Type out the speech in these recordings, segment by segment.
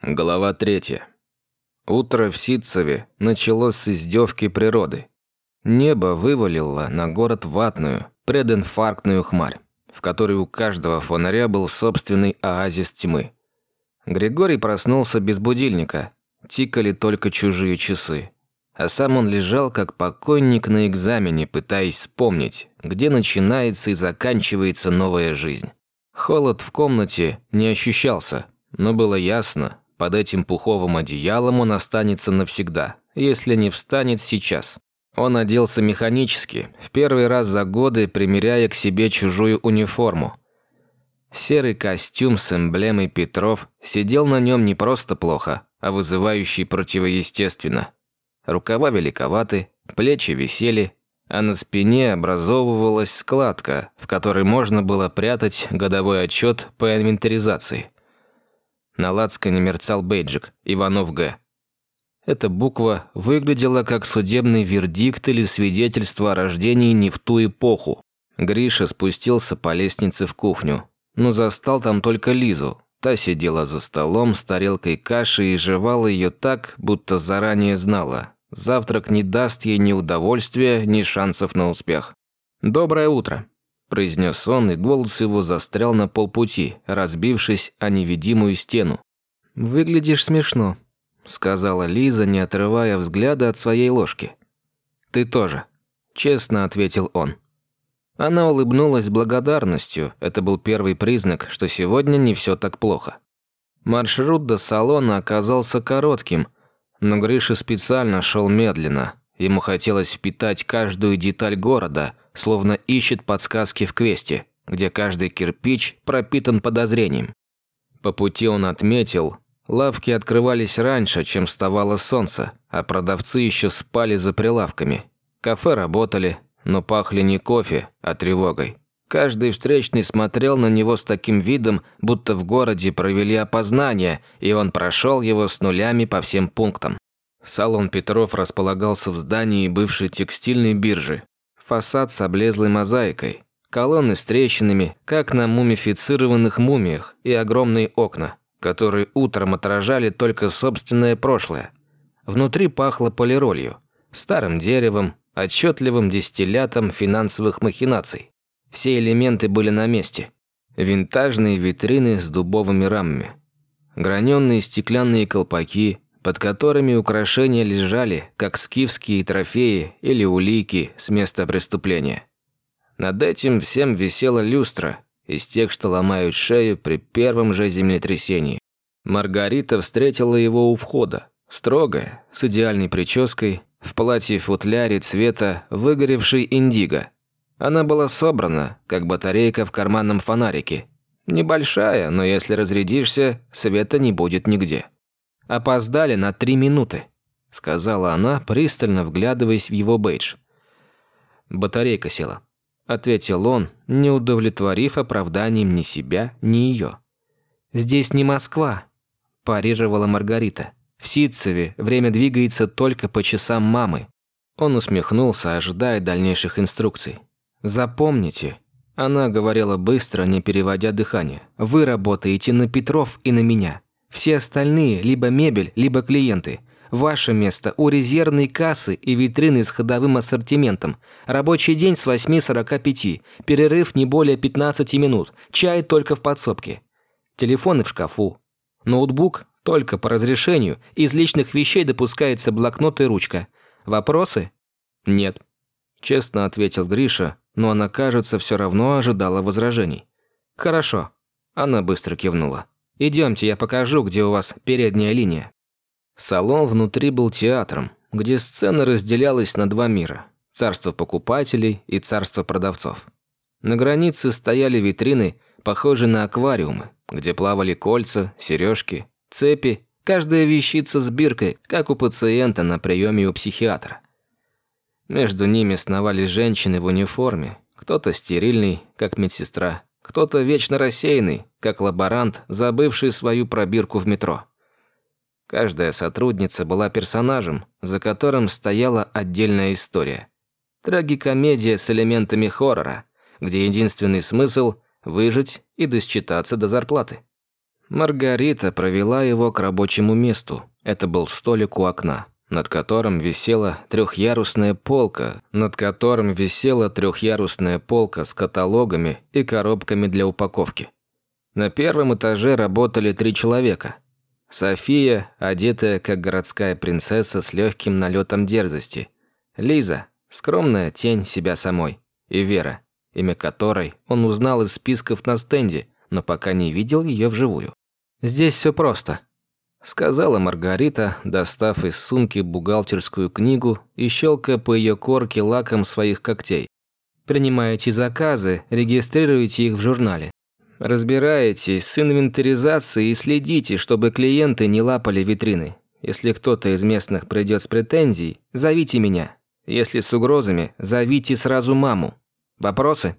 Глава третья. Утро в Ситцеве началось с издевки природы. Небо вывалило на город ватную, прединфарктную хмарь, в которой у каждого фонаря был собственный оазис тьмы. Григорий проснулся без будильника, тикали только чужие часы. А сам он лежал как покойник на экзамене, пытаясь вспомнить, где начинается и заканчивается новая жизнь. Холод в комнате не ощущался, но было ясно, под этим пуховым одеялом он останется навсегда, если не встанет сейчас. Он оделся механически, в первый раз за годы примеряя к себе чужую униформу. Серый костюм с эмблемой Петров сидел на нем не просто плохо, а вызывающий противоестественно. Рукава великоваты, плечи висели, а на спине образовывалась складка, в которой можно было прятать годовой отчет по инвентаризации – на лацкане мерцал бейджик «Иванов Г». Эта буква выглядела как судебный вердикт или свидетельство о рождении не в ту эпоху. Гриша спустился по лестнице в кухню, но застал там только Лизу. Та сидела за столом с тарелкой каши и жевала ее так, будто заранее знала. Завтрак не даст ей ни удовольствия, ни шансов на успех. «Доброе утро», произнес он, и голос его застрял на полпути, разбившись о невидимую стену. «Выглядишь смешно», — сказала Лиза, не отрывая взгляда от своей ложки. «Ты тоже», — честно ответил он. Она улыбнулась благодарностью, это был первый признак, что сегодня не все так плохо. Маршрут до салона оказался коротким, но Гриша специально шел медленно. Ему хотелось впитать каждую деталь города, словно ищет подсказки в квесте, где каждый кирпич пропитан подозрением. По пути он отметил, лавки открывались раньше, чем вставало солнце, а продавцы еще спали за прилавками. Кафе работали, но пахли не кофе, а тревогой. Каждый встречный смотрел на него с таким видом, будто в городе провели опознание, и он прошел его с нулями по всем пунктам. Салон Петров располагался в здании бывшей текстильной биржи, Фасад с облезлой мозаикой, колонны с трещинами, как на мумифицированных мумиях, и огромные окна, которые утром отражали только собственное прошлое. Внутри пахло полиролью, старым деревом, отчетливым дистиллятом финансовых махинаций. Все элементы были на месте. Винтажные витрины с дубовыми рамами. Граненые стеклянные колпаки, под которыми украшения лежали, как скифские трофеи или улики с места преступления. Над этим всем висела люстра, из тех, что ломают шею при первом же землетрясении. Маргарита встретила его у входа, строгая, с идеальной прической, в платье-футляре цвета выгоревшей индиго. Она была собрана, как батарейка в карманном фонарике. Небольшая, но если разрядишься, света не будет нигде. «Опоздали на три минуты», — сказала она, пристально вглядываясь в его бейдж. «Батарейка села», — ответил он, не удовлетворив оправданием ни себя, ни ее. «Здесь не Москва», – парировала Маргарита. «В Ситцеве время двигается только по часам мамы». Он усмехнулся, ожидая дальнейших инструкций. «Запомните», – она говорила быстро, не переводя дыхание, «вы работаете на Петров и на меня. Все остальные либо мебель, либо клиенты. Ваше место у резервной кассы и витрины с ходовым ассортиментом. Рабочий день с 8.45. Перерыв не более 15 минут. Чай только в подсобке. Телефоны в шкафу. Ноутбук только по разрешению. Из личных вещей допускается блокнот и ручка. Вопросы? Нет. Честно ответил Гриша, но она, кажется, все равно ожидала возражений. Хорошо. Она быстро кивнула. Идемте, я покажу, где у вас передняя линия». Салон внутри был театром, где сцена разделялась на два мира – царство покупателей и царство продавцов. На границе стояли витрины, похожие на аквариумы, где плавали кольца, сережки, цепи, каждая вещица с биркой, как у пациента на приеме у психиатра. Между ними сновали женщины в униформе, кто-то стерильный, как медсестра, кто-то вечно рассеянный, как лаборант, забывший свою пробирку в метро. Каждая сотрудница была персонажем, за которым стояла отдельная история. Трагикомедия с элементами хоррора, где единственный смысл – выжить и досчитаться до зарплаты. Маргарита провела его к рабочему месту. Это был столик у окна, над которым висела трехъярусная полка, над которым висела трехъярусная полка с каталогами и коробками для упаковки. На первом этаже работали три человека. София, одетая как городская принцесса с легким налетом дерзости. Лиза, скромная тень себя самой. И Вера, имя которой он узнал из списков на стенде, но пока не видел ее вживую. «Здесь все просто», – сказала Маргарита, достав из сумки бухгалтерскую книгу и щелкая по ее корке лаком своих когтей. «Принимаете заказы, регистрируете их в журнале. Разбираетесь с инвентаризацией и следите, чтобы клиенты не лапали витрины. Если кто-то из местных придет с претензией, зовите меня. Если с угрозами, зовите сразу маму. Вопросы?»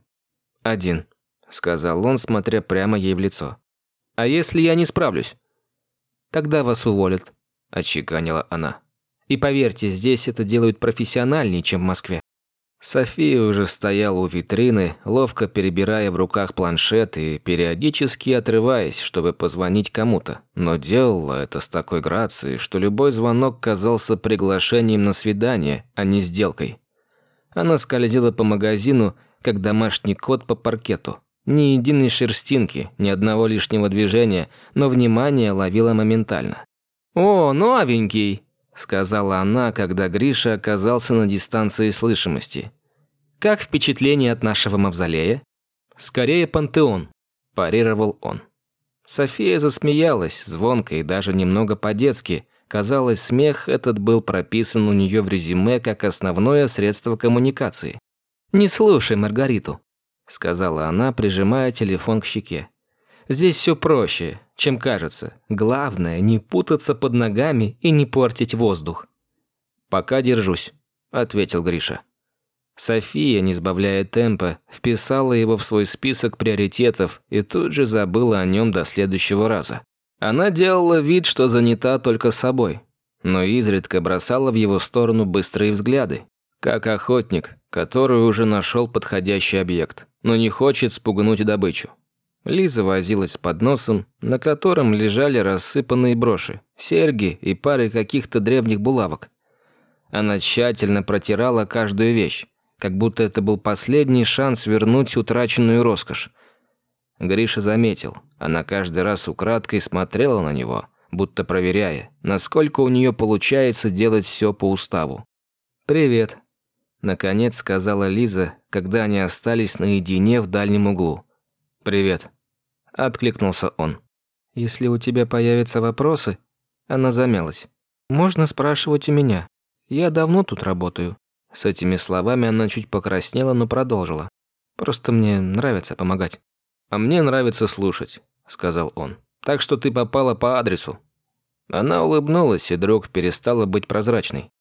«Один», – сказал он, смотря прямо ей в лицо. А если я не справлюсь? Тогда вас уволят, отчеканила она. И поверьте, здесь это делают профессиональнее, чем в Москве. София уже стояла у витрины, ловко перебирая в руках планшет и периодически отрываясь, чтобы позвонить кому-то. Но делала это с такой грацией, что любой звонок казался приглашением на свидание, а не сделкой. Она скользила по магазину, как домашний кот по паркету. Ни единой шерстинки, ни одного лишнего движения, но внимание ловила моментально. «О, новенький!» – сказала она, когда Гриша оказался на дистанции слышимости. «Как впечатление от нашего мавзолея?» «Скорее пантеон», – парировал он. София засмеялась, звонко и даже немного по-детски. Казалось, смех этот был прописан у нее в резюме как основное средство коммуникации. «Не слушай Маргариту сказала она, прижимая телефон к щеке. Здесь все проще, чем кажется. Главное не путаться под ногами и не портить воздух. Пока держусь, ответил Гриша. София, не сбавляя темпа, вписала его в свой список приоритетов и тут же забыла о нем до следующего раза. Она делала вид, что занята только собой, но изредка бросала в его сторону быстрые взгляды, как охотник, который уже нашел подходящий объект но не хочет спугнуть добычу. Лиза возилась с подносом, на котором лежали рассыпанные броши, серьги и пары каких-то древних булавок. Она тщательно протирала каждую вещь, как будто это был последний шанс вернуть утраченную роскошь. Гриша заметил, она каждый раз украдкой смотрела на него, будто проверяя, насколько у нее получается делать все по уставу. «Привет», Наконец сказала Лиза, когда они остались наедине в дальнем углу. «Привет», – откликнулся он. «Если у тебя появятся вопросы...» Она замялась. «Можно спрашивать у меня. Я давно тут работаю». С этими словами она чуть покраснела, но продолжила. «Просто мне нравится помогать». «А мне нравится слушать», – сказал он. «Так что ты попала по адресу». Она улыбнулась, и друг перестала быть прозрачной.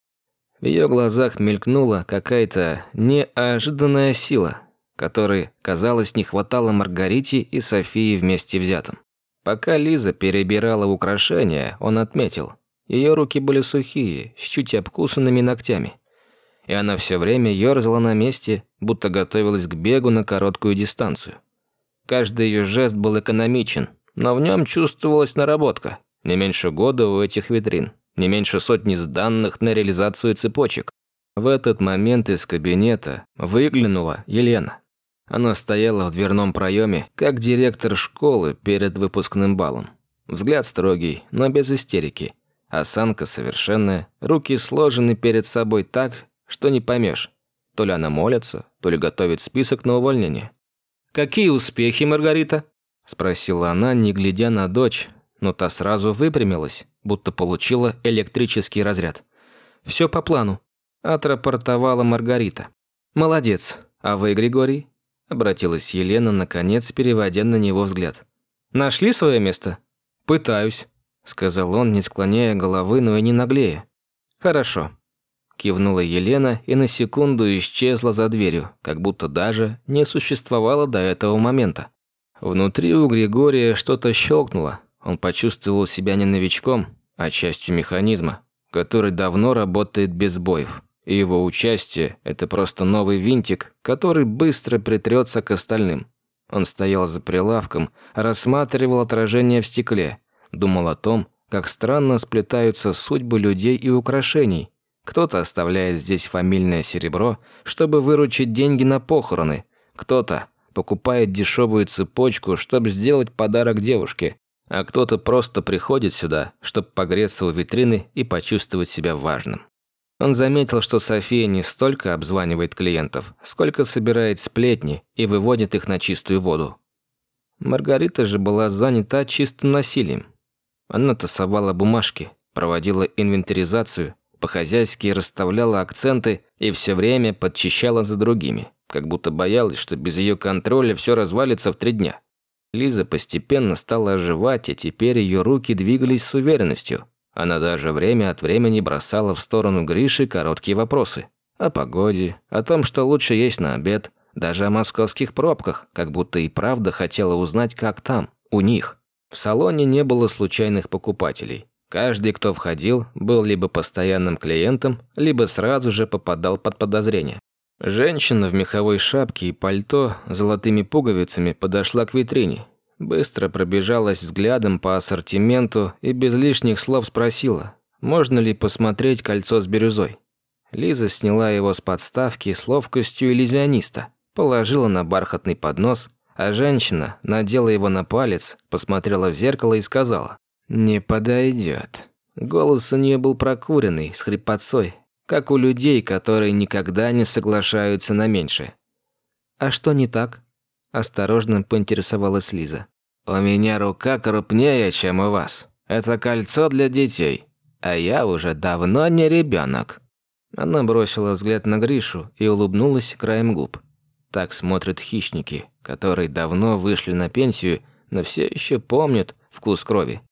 В ее глазах мелькнула какая-то неожиданная сила, которой, казалось, не хватало Маргарите и Софии вместе взятым. Пока Лиза перебирала украшения, он отметил. Ее руки были сухие, с чуть обкусанными ногтями. И она все время ерзала на месте, будто готовилась к бегу на короткую дистанцию. Каждый ее жест был экономичен, но в нем чувствовалась наработка. Не меньше года у этих витрин не меньше сотни сданных на реализацию цепочек. В этот момент из кабинета выглянула Елена. Она стояла в дверном проеме, как директор школы перед выпускным балом. Взгляд строгий, но без истерики. Осанка совершенная, руки сложены перед собой так, что не поймешь. То ли она молится, то ли готовит список на увольнение. «Какие успехи, Маргарита?» – спросила она, не глядя на дочь, но та сразу выпрямилась, будто получила электрический разряд. «Все по плану», – отрапортовала Маргарита. «Молодец. А вы, Григорий?» – обратилась Елена, наконец, переводя на него взгляд. «Нашли свое место?» «Пытаюсь», – сказал он, не склоняя головы, но и не наглея. «Хорошо», – кивнула Елена и на секунду исчезла за дверью, как будто даже не существовало до этого момента. Внутри у Григория что-то щелкнуло, он почувствовал себя не новичком, а частью механизма, который давно работает без сбоев. И его участие – это просто новый винтик, который быстро притрется к остальным. Он стоял за прилавком, рассматривал отражение в стекле, думал о том, как странно сплетаются судьбы людей и украшений. Кто-то оставляет здесь фамильное серебро, чтобы выручить деньги на похороны. Кто-то покупает дешевую цепочку, чтобы сделать подарок девушке. А кто-то просто приходит сюда, чтобы погреться у витрины и почувствовать себя важным. Он заметил, что София не столько обзванивает клиентов, сколько собирает сплетни и выводит их на чистую воду. Маргарита же была занята чистым насилием. Она тасовала бумажки, проводила инвентаризацию, по-хозяйски расставляла акценты и все время подчищала за другими, как будто боялась, что без ее контроля все развалится в три дня. Лиза постепенно стала оживать, и теперь ее руки двигались с уверенностью. Она даже время от времени бросала в сторону Гриши короткие вопросы. О погоде, о том, что лучше есть на обед, даже о московских пробках, как будто и правда хотела узнать, как там, у них. В салоне не было случайных покупателей. Каждый, кто входил, был либо постоянным клиентом, либо сразу же попадал под подозрение. Женщина в меховой шапке и пальто с золотыми пуговицами подошла к витрине. Быстро пробежалась взглядом по ассортименту и без лишних слов спросила, можно ли посмотреть кольцо с бирюзой. Лиза сняла его с подставки с ловкостью иллюзиониста, положила на бархатный поднос, а женщина надела его на палец, посмотрела в зеркало и сказала «Не подойдет». Голос у нее был прокуренный, с хрипотцой, как у людей, которые никогда не соглашаются на меньшее. «А что не так?» – осторожно поинтересовалась Лиза. «У меня рука крупнее, чем у вас. Это кольцо для детей, а я уже давно не ребенок». Она бросила взгляд на Гришу и улыбнулась краем губ. Так смотрят хищники, которые давно вышли на пенсию, но все еще помнят вкус крови.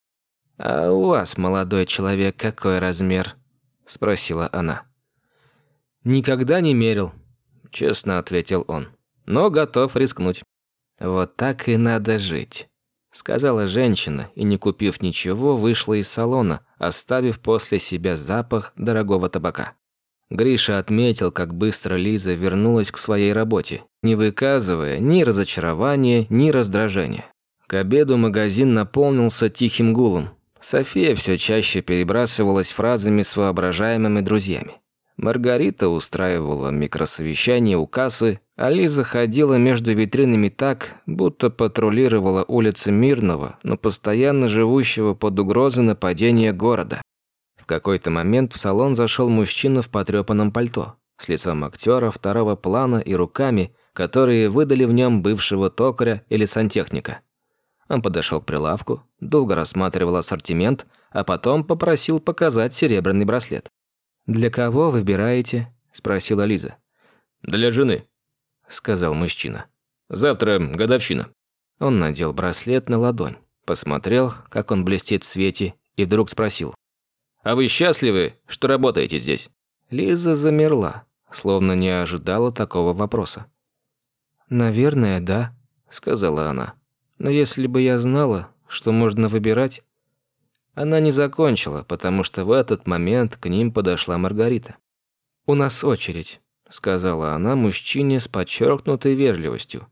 «А у вас, молодой человек, какой размер?» – спросила она. «Никогда не мерил», – честно ответил он, – «но готов рискнуть». «Вот так и надо жить», – сказала женщина, и, не купив ничего, вышла из салона, оставив после себя запах дорогого табака. Гриша отметил, как быстро Лиза вернулась к своей работе, не выказывая ни разочарования, ни раздражения. К обеду магазин наполнился тихим гулом. София все чаще перебрасывалась фразами с воображаемыми друзьями. Маргарита устраивала микросовещание у кассы, а Лиза ходила между витринами так, будто патрулировала улицы Мирного, но постоянно живущего под угрозой нападения города. В какой-то момент в салон зашел мужчина в потрепанном пальто, с лицом актера второго плана и руками, которые выдали в нем бывшего токаря или сантехника. Он подошел к прилавку, долго рассматривал ассортимент, а потом попросил показать серебряный браслет. «Для кого выбираете?» – спросила Лиза. «Для жены», – сказал мужчина. «Завтра годовщина». Он надел браслет на ладонь, посмотрел, как он блестит в свете, и вдруг спросил. А вы счастливы, что работаете здесь?» Лиза замерла, словно не ожидала такого вопроса. «Наверное, да», — сказала она. «Но если бы я знала, что можно выбирать...» Она не закончила, потому что в этот момент к ним подошла Маргарита. «У нас очередь», — сказала она мужчине с подчеркнутой вежливостью.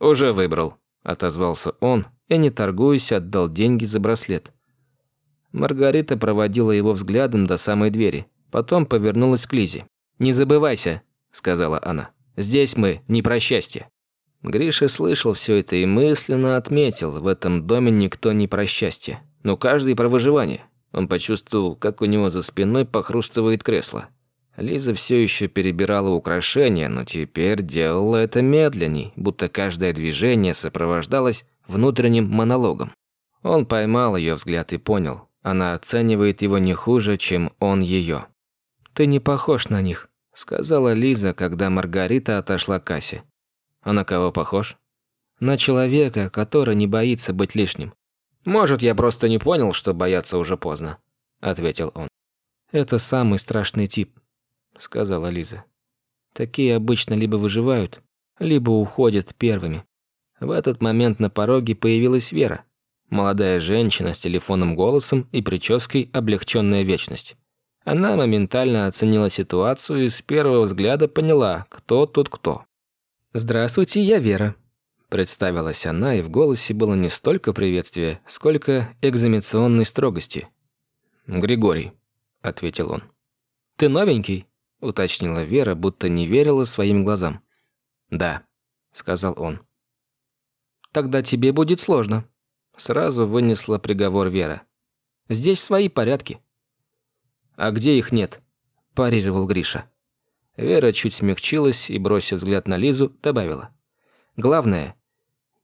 «Уже выбрал», — отозвался он и, не торгуясь, отдал деньги за браслет. Маргарита проводила его взглядом до самой двери. Потом повернулась к Лизе. «Не забывайся», – сказала она. «Здесь мы не про счастье». Гриша слышал все это и мысленно отметил, в этом доме никто не про счастье, но каждый про выживание. Он почувствовал, как у него за спиной похрустывает кресло. Лиза все еще перебирала украшения, но теперь делала это медленней, будто каждое движение сопровождалось внутренним монологом. Он поймал ее взгляд и понял, она оценивает его не хуже, чем он ее. «Ты не похож на них», – сказала Лиза, когда Маргарита отошла к кассе. «А на кого похож?» «На человека, который не боится быть лишним». «Может, я просто не понял, что бояться уже поздно», – ответил он. «Это самый страшный тип», – сказала Лиза. «Такие обычно либо выживают, либо уходят первыми». В этот момент на пороге появилась Вера. Молодая женщина с телефонным голосом и прической «Облегченная вечность». Она моментально оценила ситуацию и с первого взгляда поняла, кто тут кто. «Здравствуйте, я Вера», – Представилась она, и в голосе было не столько приветствия, сколько экзаменационной строгости. «Григорий», — ответил он. «Ты новенький?» — уточнила Вера, будто не верила своим глазам. «Да», — сказал он. «Тогда тебе будет сложно», — сразу вынесла приговор Вера. «Здесь свои порядки». «А где их нет?» – парировал Гриша. Вера чуть смягчилась и, бросив взгляд на Лизу, добавила. «Главное,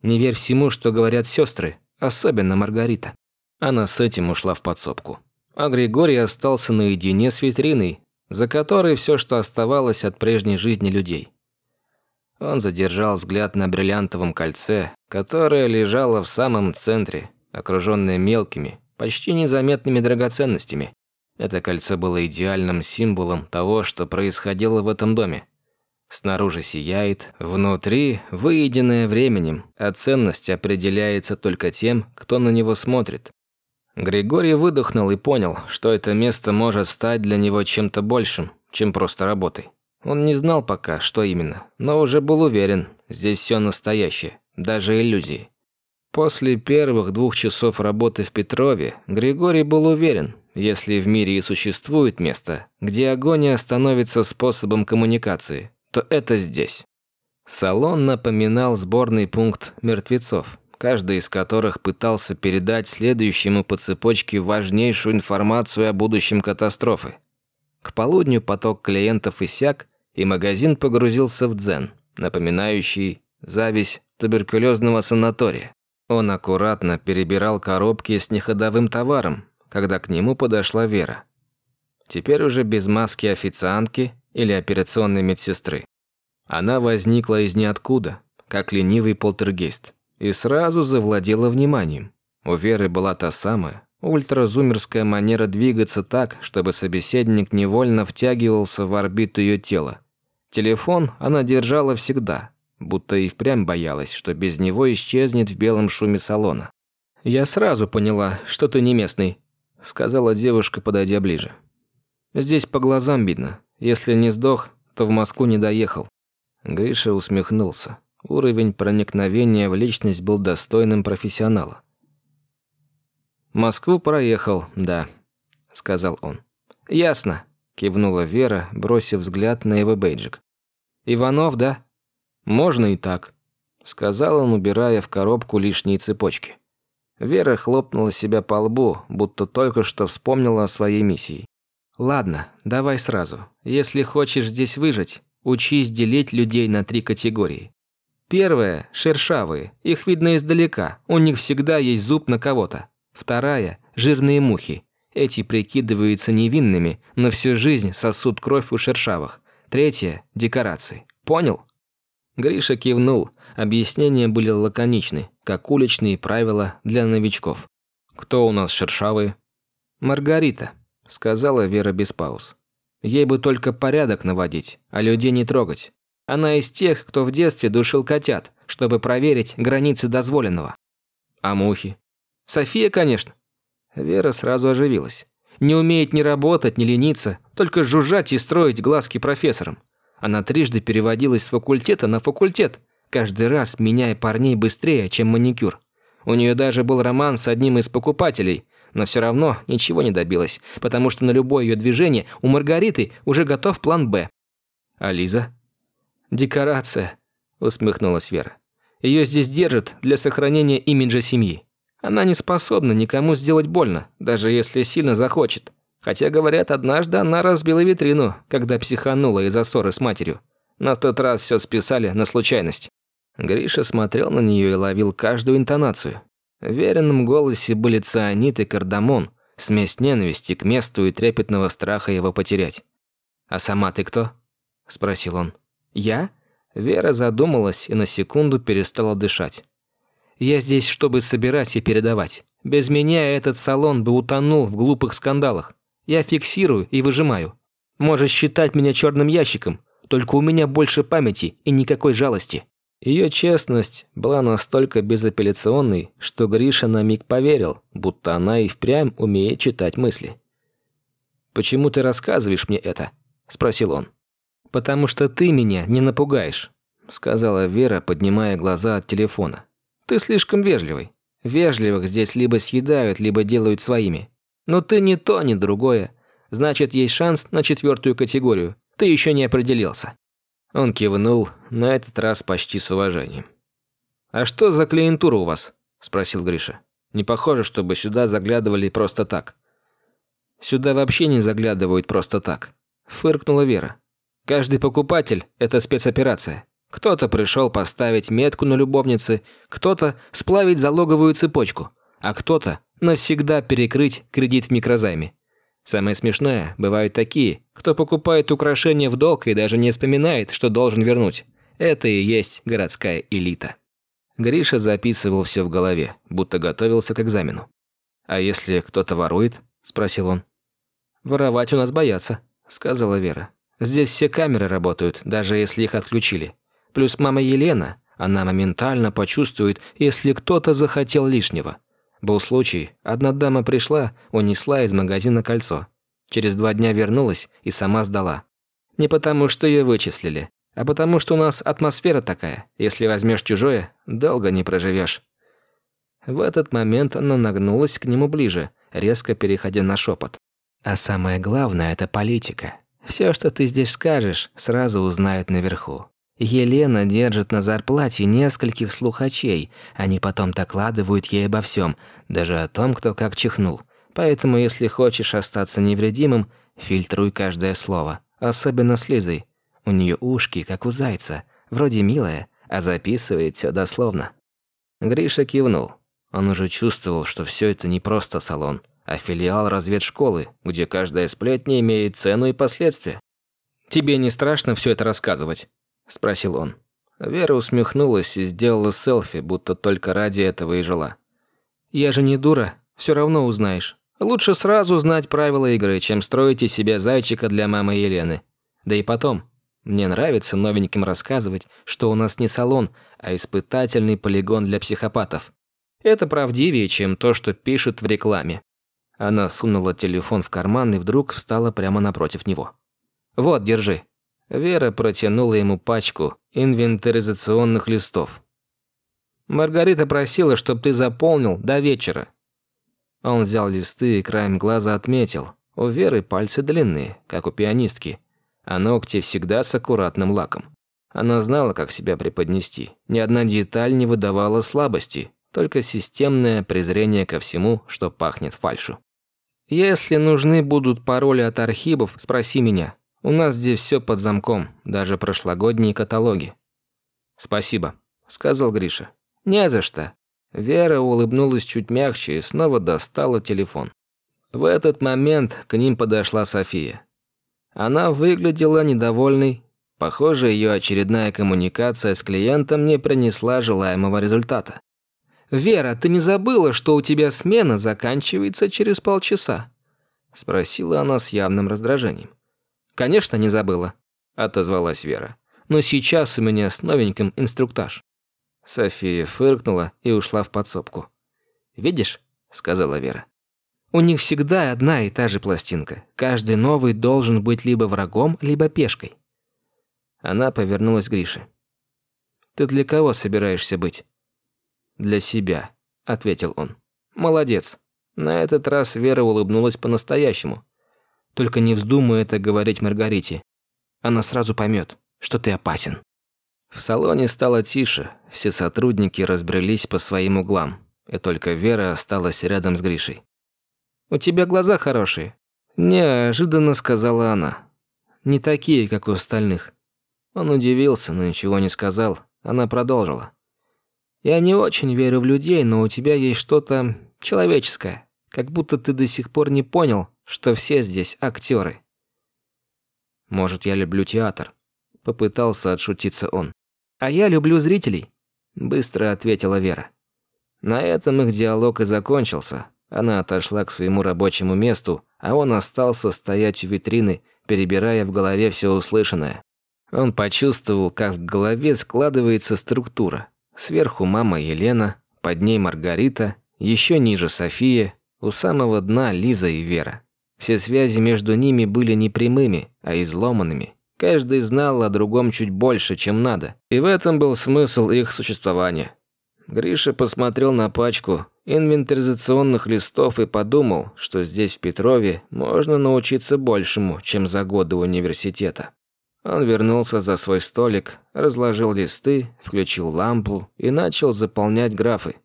не верь всему, что говорят сестры, особенно Маргарита». Она с этим ушла в подсобку. А Григорий остался наедине с витриной, за которой все, что оставалось от прежней жизни людей. Он задержал взгляд на бриллиантовом кольце, которое лежало в самом центре, окруженное мелкими, почти незаметными драгоценностями. Это кольцо было идеальным символом того, что происходило в этом доме. Снаружи сияет, внутри выеденное временем, а ценность определяется только тем, кто на него смотрит. Григорий выдохнул и понял, что это место может стать для него чем-то большим, чем просто работой. Он не знал пока, что именно, но уже был уверен, здесь все настоящее, даже иллюзии. После первых двух часов работы в Петрове Григорий был уверен, если в мире и существует место, где агония становится способом коммуникации, то это здесь. Салон напоминал сборный пункт мертвецов, каждый из которых пытался передать следующему по цепочке важнейшую информацию о будущем катастрофы. К полудню поток клиентов иссяк, и магазин погрузился в дзен, напоминающий зависть туберкулезного санатория. Он аккуратно перебирал коробки с неходовым товаром, когда к нему подошла Вера. Теперь уже без маски официантки или операционной медсестры. Она возникла из ниоткуда, как ленивый полтергейст, и сразу завладела вниманием. У Веры была та самая, ультразумерская манера двигаться так, чтобы собеседник невольно втягивался в орбиту ее тела. Телефон она держала всегда, будто и впрямь боялась, что без него исчезнет в белом шуме салона. «Я сразу поняла, что ты не местный», — сказала девушка, подойдя ближе. «Здесь по глазам видно. Если не сдох, то в Москву не доехал». Гриша усмехнулся. Уровень проникновения в личность был достойным профессионала. «Москву проехал, да», — сказал он. «Ясно», — кивнула Вера, бросив взгляд на его бейджик. «Иванов, да?» «Можно и так», — сказал он, убирая в коробку лишние цепочки. Вера хлопнула себя по лбу, будто только что вспомнила о своей миссии. «Ладно, давай сразу. Если хочешь здесь выжить, учись делить людей на три категории. Первая – шершавые, их видно издалека, у них всегда есть зуб на кого-то. Вторая – жирные мухи. Эти прикидываются невинными, но всю жизнь сосут кровь у шершавых. Третья – декорации. Понял?» Гриша кивнул. Объяснения были лаконичны, как уличные правила для новичков. «Кто у нас шершавые?» «Маргарита», — сказала Вера без пауз. «Ей бы только порядок наводить, а людей не трогать. Она из тех, кто в детстве душил котят, чтобы проверить границы дозволенного». «А мухи?» «София, конечно». Вера сразу оживилась. «Не умеет ни работать, ни лениться, только жужжать и строить глазки профессорам. Она трижды переводилась с факультета на факультет, каждый раз меняя парней быстрее, чем маникюр. У нее даже был роман с одним из покупателей, но все равно ничего не добилась, потому что на любое ее движение у Маргариты уже готов план «Б». «А Лиза?» «Декорация», – усмехнулась Вера. «Ее здесь держат для сохранения имиджа семьи. Она не способна никому сделать больно, даже если сильно захочет. Хотя, говорят, однажды она разбила витрину, когда психанула из-за ссоры с матерью. На тот раз все списали на случайность. Гриша смотрел на нее и ловил каждую интонацию. В веренном голосе были цианид и кардамон, смесь ненависти к месту и трепетного страха его потерять. «А сама ты кто?» – спросил он. «Я?» Вера задумалась и на секунду перестала дышать. «Я здесь, чтобы собирать и передавать. Без меня этот салон бы утонул в глупых скандалах. Я фиксирую и выжимаю. Можешь считать меня черным ящиком, только у меня больше памяти и никакой жалости». Ее честность была настолько безапелляционной, что Гриша на миг поверил, будто она и впрямь умеет читать мысли. «Почему ты рассказываешь мне это?» – спросил он. «Потому что ты меня не напугаешь», – сказала Вера, поднимая глаза от телефона. «Ты слишком вежливый. Вежливых здесь либо съедают, либо делают своими. Но ты ни то, ни другое. Значит, есть шанс на четвертую категорию. Ты еще не определился». Он кивнул, на этот раз почти с уважением. «А что за клиентура у вас?» – спросил Гриша. «Не похоже, чтобы сюда заглядывали просто так». «Сюда вообще не заглядывают просто так», – фыркнула Вера. «Каждый покупатель – это спецоперация. Кто-то пришел поставить метку на любовнице, кто-то сплавить залоговую цепочку, а кто-то навсегда перекрыть кредит в микрозайме. Самое смешное, бывают такие, кто покупает украшения в долг и даже не вспоминает, что должен вернуть. Это и есть городская элита. Гриша записывал все в голове, будто готовился к экзамену. «А если кто-то ворует?» – спросил он. «Воровать у нас боятся», – сказала Вера. «Здесь все камеры работают, даже если их отключили. Плюс мама Елена, она моментально почувствует, если кто-то захотел лишнего. Был случай, одна дама пришла, унесла из магазина кольцо. Через два дня вернулась и сама сдала. Не потому, что ее вычислили, а потому, что у нас атмосфера такая. Если возьмешь чужое, долго не проживешь. В этот момент она нагнулась к нему ближе, резко переходя на шепот. А самое главное – это политика. Все, что ты здесь скажешь, сразу узнают наверху. Елена держит на зарплате нескольких слухачей. Они потом докладывают ей обо всем, даже о том, кто как чихнул. Поэтому, если хочешь остаться невредимым, фильтруй каждое слово. Особенно с Лизой. У нее ушки, как у зайца. Вроде милая, а записывает все дословно. Гриша кивнул. Он уже чувствовал, что все это не просто салон, а филиал разведшколы, где каждая сплетня имеет цену и последствия. «Тебе не страшно все это рассказывать?» Спросил он. Вера усмехнулась и сделала селфи, будто только ради этого и жила. «Я же не дура, все равно узнаешь. Лучше сразу знать правила игры, чем строить из себя зайчика для мамы Елены. Да и потом, мне нравится новеньким рассказывать, что у нас не салон, а испытательный полигон для психопатов. Это правдивее, чем то, что пишут в рекламе». Она сунула телефон в карман и вдруг встала прямо напротив него. «Вот, держи. Вера протянула ему пачку инвентаризационных листов. «Маргарита просила, чтобы ты заполнил до вечера». Он взял листы и краем глаза отметил. У Веры пальцы длинные, как у пианистки, а ногти всегда с аккуратным лаком. Она знала, как себя преподнести. Ни одна деталь не выдавала слабости, только системное презрение ко всему, что пахнет фальшу. «Если нужны будут пароли от архивов, спроси меня. У нас здесь все под замком, даже прошлогодние каталоги». «Спасибо», — сказал Гриша. «Не за что». Вера улыбнулась чуть мягче и снова достала телефон. В этот момент к ним подошла София. Она выглядела недовольной. Похоже, ее очередная коммуникация с клиентом не принесла желаемого результата. «Вера, ты не забыла, что у тебя смена заканчивается через полчаса?» Спросила она с явным раздражением. «Конечно, не забыла», – отозвалась Вера. «Но сейчас у меня с новеньким инструктаж». София фыркнула и ушла в подсобку. «Видишь?» – сказала Вера. «У них всегда одна и та же пластинка. Каждый новый должен быть либо врагом, либо пешкой». Она повернулась к Грише. «Ты для кого собираешься быть?» «Для себя», – ответил он. «Молодец». На этот раз Вера улыбнулась по-настоящему. Только не вздумай это говорить Маргарите. Она сразу поймет, что ты опасен». В салоне стало тише, все сотрудники разбрелись по своим углам, и только Вера осталась рядом с Гришей. «У тебя глаза хорошие», – неожиданно сказала она. «Не такие, как у остальных». Он удивился, но ничего не сказал. Она продолжила. «Я не очень верю в людей, но у тебя есть что-то человеческое. Как будто ты до сих пор не понял, что все здесь актеры. Может, я люблю театр? Попытался отшутиться он. А я люблю зрителей, быстро ответила Вера. На этом их диалог и закончился. Она отошла к своему рабочему месту, а он остался стоять у витрины, перебирая в голове все услышанное. Он почувствовал, как в голове складывается структура. Сверху мама Елена, под ней Маргарита, еще ниже София, у самого дна Лиза и Вера. Все связи между ними были не прямыми, а изломанными, Каждый знал о другом чуть больше, чем надо. И в этом был смысл их существования. Гриша посмотрел на пачку инвентаризационных листов и подумал, что здесь, в Петрове, можно научиться большему, чем за годы университета. Он вернулся за свой столик, разложил листы, включил лампу и начал заполнять графы.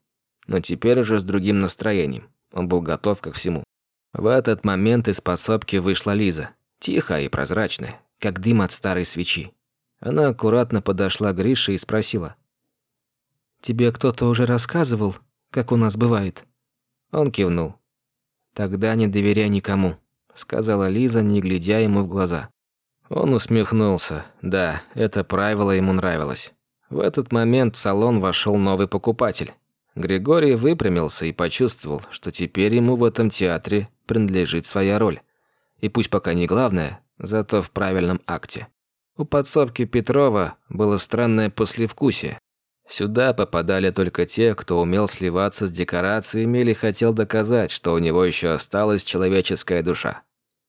Но теперь уже с другим настроением. Он был готов ко всему. В этот момент из подсобки вышла Лиза. Тихая и прозрачная, как дым от старой свечи. Она аккуратно подошла к Грише и спросила. «Тебе кто-то уже рассказывал, как у нас бывает?» Он кивнул. «Тогда не доверяй никому», — сказала Лиза, не глядя ему в глаза. Он усмехнулся. Да, это правило ему нравилось. В этот момент в салон вошел новый покупатель. Григорий выпрямился и почувствовал, что теперь ему в этом театре принадлежит своя роль. И пусть пока не главная, зато в правильном акте. У подсобки Петрова было странное послевкусие. Сюда попадали только те, кто умел сливаться с декорациями или хотел доказать, что у него еще осталась человеческая душа.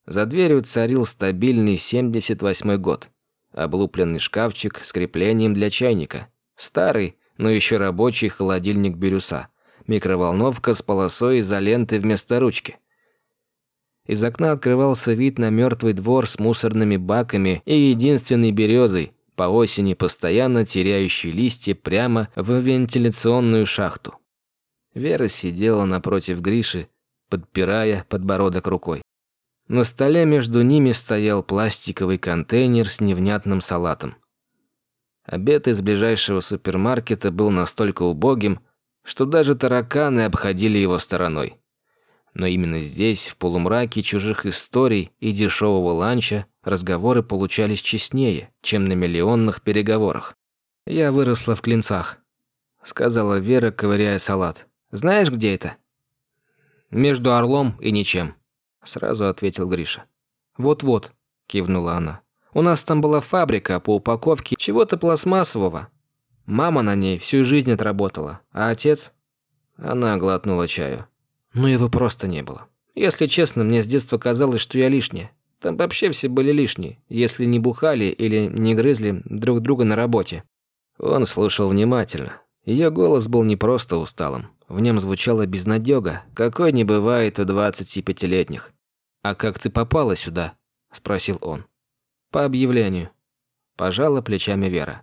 За дверью царил стабильный 78-й год. Облупленный шкафчик с креплением для чайника. Старый, но еще рабочий холодильник бирюса. Микроволновка с полосой изоленты вместо ручки. Из окна открывался вид на мертвый двор с мусорными баками и единственной березой, по осени постоянно теряющей листья прямо в вентиляционную шахту. Вера сидела напротив Гриши, подпирая подбородок рукой. На столе между ними стоял пластиковый контейнер с невнятным салатом. Обед из ближайшего супермаркета был настолько убогим, что даже тараканы обходили его стороной. Но именно здесь, в полумраке чужих историй и дешевого ланча, разговоры получались честнее, чем на миллионных переговорах. «Я выросла в Клинцах», — сказала Вера, ковыряя салат. «Знаешь, где это?» «Между Орлом и ничем», сразу ответил Гриша. «Вот-вот», – кивнула она. «У нас там была фабрика по упаковке чего-то пластмассового. Мама на ней всю жизнь отработала, а отец...» Она глотнула чаю. «Ну его просто не было. Если честно, мне с детства казалось, что я лишняя. Там вообще все были лишние, если не бухали или не грызли друг друга на работе». Он слушал внимательно. Ее голос был не просто усталым. В нем звучала безнадега, какой не бывает у двадцати пятилетних. «А как ты попала сюда?» – спросил он. «По объявлению». Пожала плечами Вера.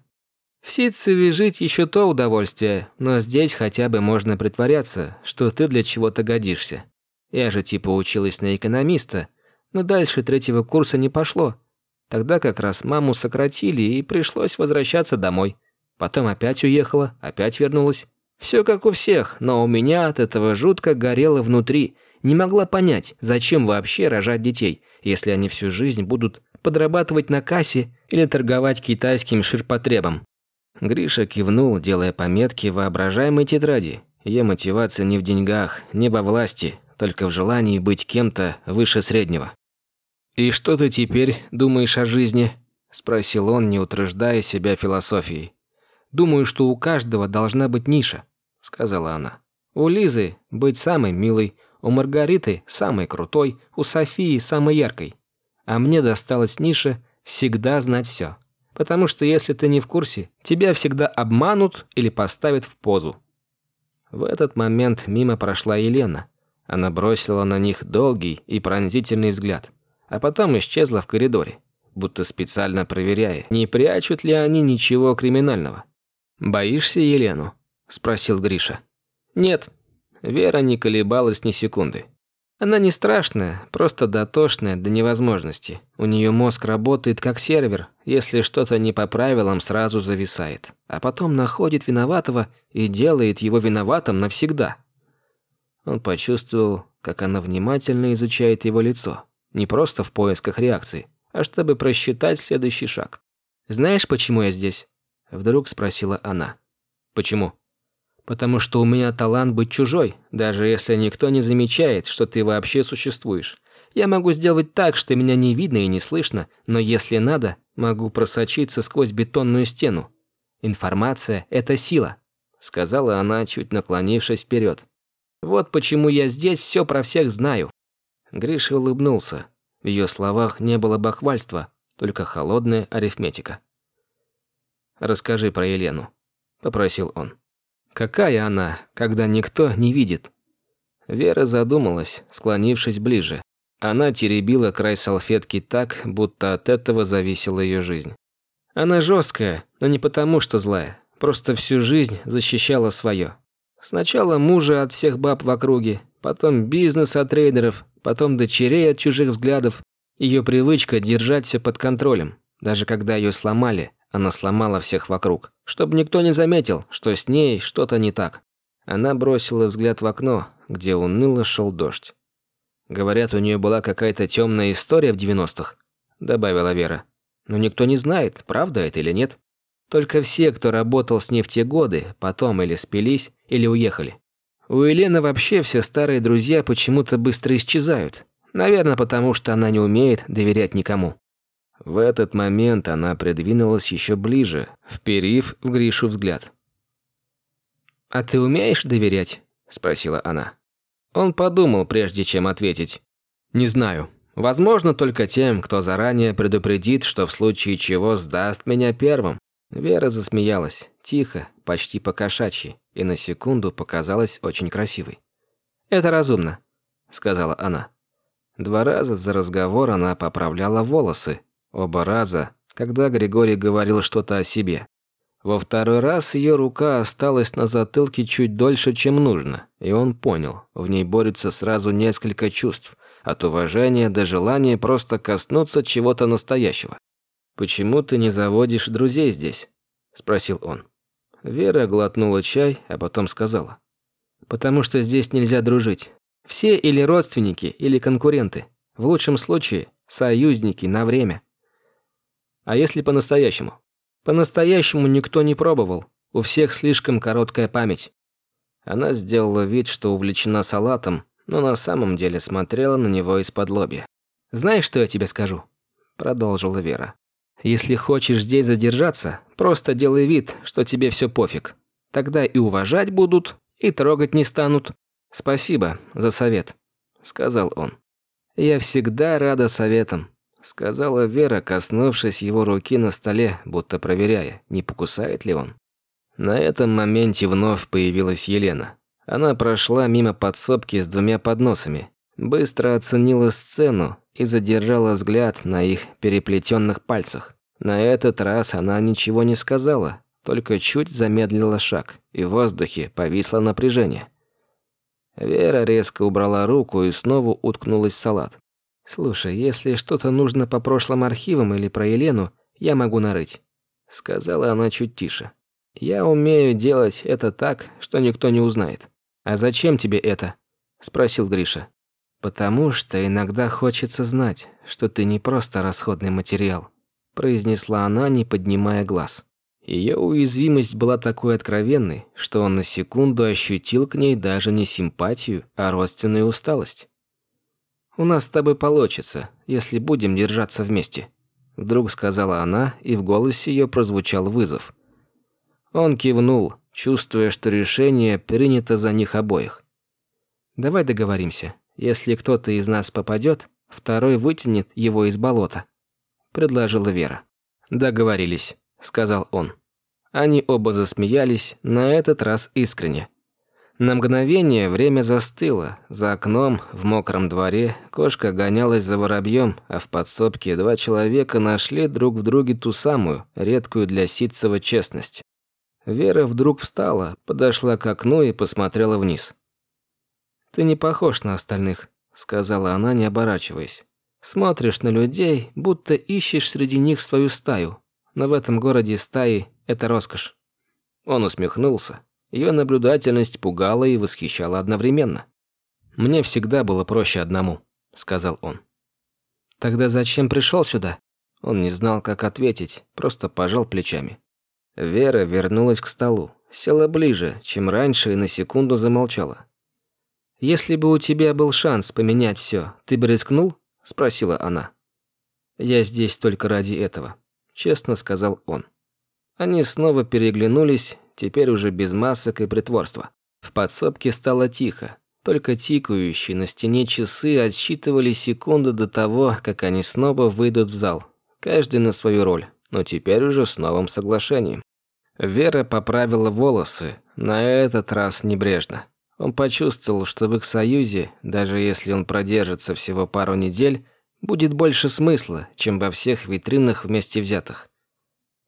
«В Ситцеве жить еще то удовольствие, но здесь хотя бы можно притворяться, что ты для чего-то годишься. Я же типа училась на экономиста, но дальше третьего курса не пошло. Тогда как раз маму сократили и пришлось возвращаться домой. Потом опять уехала, опять вернулась. Все как у всех, но у меня от этого жутко горело внутри, не могла понять, зачем вообще рожать детей, если они всю жизнь будут подрабатывать на кассе или торговать китайским ширпотребом. Гриша кивнул, делая пометки в воображаемой тетради. Ее мотивация не в деньгах, не во власти, только в желании быть кем-то выше среднего. «И что ты теперь думаешь о жизни?» – спросил он, не утруждая себя философией. «Думаю, что у каждого должна быть ниша», – сказала она. «У Лизы быть самой милой, у Маргариты самой крутой, у Софии самой яркой. А мне досталась ниша всегда знать все. Потому что если ты не в курсе, тебя всегда обманут или поставят в позу. В этот момент мимо прошла Елена. Она бросила на них долгий и пронзительный взгляд, а потом исчезла в коридоре, будто специально проверяя, не прячут ли они ничего криминального. «Боишься Елену?» – спросил Гриша. «Нет», Вера не колебалась ни секунды. Она не страшная, просто дотошная до невозможности. У нее мозг работает как сервер, если что-то не по правилам сразу зависает. А потом находит виноватого и делает его виноватым навсегда. Он почувствовал, как она внимательно изучает его лицо. Не просто в поисках реакции, а чтобы просчитать следующий шаг. «Знаешь, почему я здесь?» Вдруг спросила она. «Почему?» Потому что у меня талант быть чужой, даже если никто не замечает, что ты вообще существуешь. Я могу сделать так, что меня не видно и не слышно, но если надо, могу просочиться сквозь бетонную стену. Информация – это сила», – сказала она, чуть наклонившись вперед. «Вот почему я здесь все про всех знаю». Гриша улыбнулся. В ее словах не было бахвальства, только холодная арифметика. «Расскажи про Елену», – попросил он. «Какая она, когда никто не видит?» Вера задумалась, склонившись ближе. Она теребила край салфетки так, будто от этого зависела ее жизнь. Она жесткая, но не потому, что злая. Просто всю жизнь защищала свое. Сначала мужа от всех баб в округе, потом бизнес от трейдеров, потом дочерей от чужих взглядов. Ее привычка держать все под контролем. Даже когда ее сломали, она сломала всех вокруг. Чтобы никто не заметил, что с ней что-то не так. Она бросила взгляд в окно, где уныло шел дождь. «Говорят, у нее была какая-то темная история в 90-х», – добавила Вера. «Но никто не знает, правда это или нет. Только все, кто работал с ней в те годы, потом или спились, или уехали. У Елены вообще все старые друзья почему-то быстро исчезают. Наверное, потому что она не умеет доверять никому». В этот момент она придвинулась еще ближе, вперив в Гришу взгляд. «А ты умеешь доверять?» – спросила она. Он подумал, прежде чем ответить. «Не знаю. Возможно, только тем, кто заранее предупредит, что в случае чего сдаст меня первым». Вера засмеялась, тихо, почти по-кошачьи, и на секунду показалась очень красивой. «Это разумно», – сказала она. Два раза за разговор она поправляла волосы. Оба раза, когда Григорий говорил что-то о себе. Во второй раз ее рука осталась на затылке чуть дольше, чем нужно, и он понял, в ней борются сразу несколько чувств, от уважения до желания просто коснуться чего-то настоящего. «Почему ты не заводишь друзей здесь?» – спросил он. Вера глотнула чай, а потом сказала. «Потому что здесь нельзя дружить. Все или родственники, или конкуренты. В лучшем случае – союзники на время. А если по-настоящему?» По-настоящему никто не пробовал. У всех слишком короткая память. Она сделала вид, что увлечена салатом, но на самом деле смотрела на него из-под лобья. «Знаешь, что я тебе скажу?» Продолжила Вера. «Если хочешь здесь задержаться, просто делай вид, что тебе все пофиг. Тогда и уважать будут, и трогать не станут. Спасибо за совет», — сказал он. «Я всегда рада советам сказала Вера, коснувшись его руки на столе, будто проверяя, не покусает ли он. На этом моменте вновь появилась Елена. Она прошла мимо подсобки с двумя подносами, быстро оценила сцену и задержала взгляд на их переплетенных пальцах. На этот раз она ничего не сказала, только чуть замедлила шаг, и в воздухе повисло напряжение. Вера резко убрала руку и снова уткнулась в салат. «Слушай, если что-то нужно по прошлым архивам или про Елену, я могу нарыть», — сказала она чуть тише. «Я умею делать это так, что никто не узнает». «А зачем тебе это?» — спросил Гриша. «Потому что иногда хочется знать, что ты не просто расходный материал», — произнесла она, не поднимая глаз. Ее уязвимость была такой откровенной, что он на секунду ощутил к ней даже не симпатию, а родственную усталость. «У нас с тобой получится, если будем держаться вместе», – вдруг сказала она, и в голосе ее прозвучал вызов. Он кивнул, чувствуя, что решение принято за них обоих. «Давай договоримся. Если кто-то из нас попадет, второй вытянет его из болота», – предложила Вера. «Договорились», – сказал он. Они оба засмеялись, на этот раз искренне. На мгновение время застыло. За окном, в мокром дворе, кошка гонялась за воробьем, а в подсобке два человека нашли друг в друге ту самую, редкую для Ситцева честность. Вера вдруг встала, подошла к окну и посмотрела вниз. «Ты не похож на остальных», — сказала она, не оборачиваясь. «Смотришь на людей, будто ищешь среди них свою стаю. Но в этом городе стаи — это роскошь». Он усмехнулся. Ее наблюдательность пугала и восхищала одновременно. «Мне всегда было проще одному», — сказал он. «Тогда зачем пришел сюда?» Он не знал, как ответить, просто пожал плечами. Вера вернулась к столу, села ближе, чем раньше, и на секунду замолчала. «Если бы у тебя был шанс поменять все, ты бы рискнул?» – спросила она. «Я здесь только ради этого», – честно сказал он. Они снова переглянулись, теперь уже без масок и притворства. В подсобке стало тихо. Только тикающие на стене часы отсчитывали секунды до того, как они снова выйдут в зал. каждый на свою роль, но теперь уже с новым соглашением. Вера поправила волосы, на этот раз небрежно. Он почувствовал, что в их союзе, даже если он продержится всего пару недель, будет больше смысла, чем во всех витринах вместе взятых.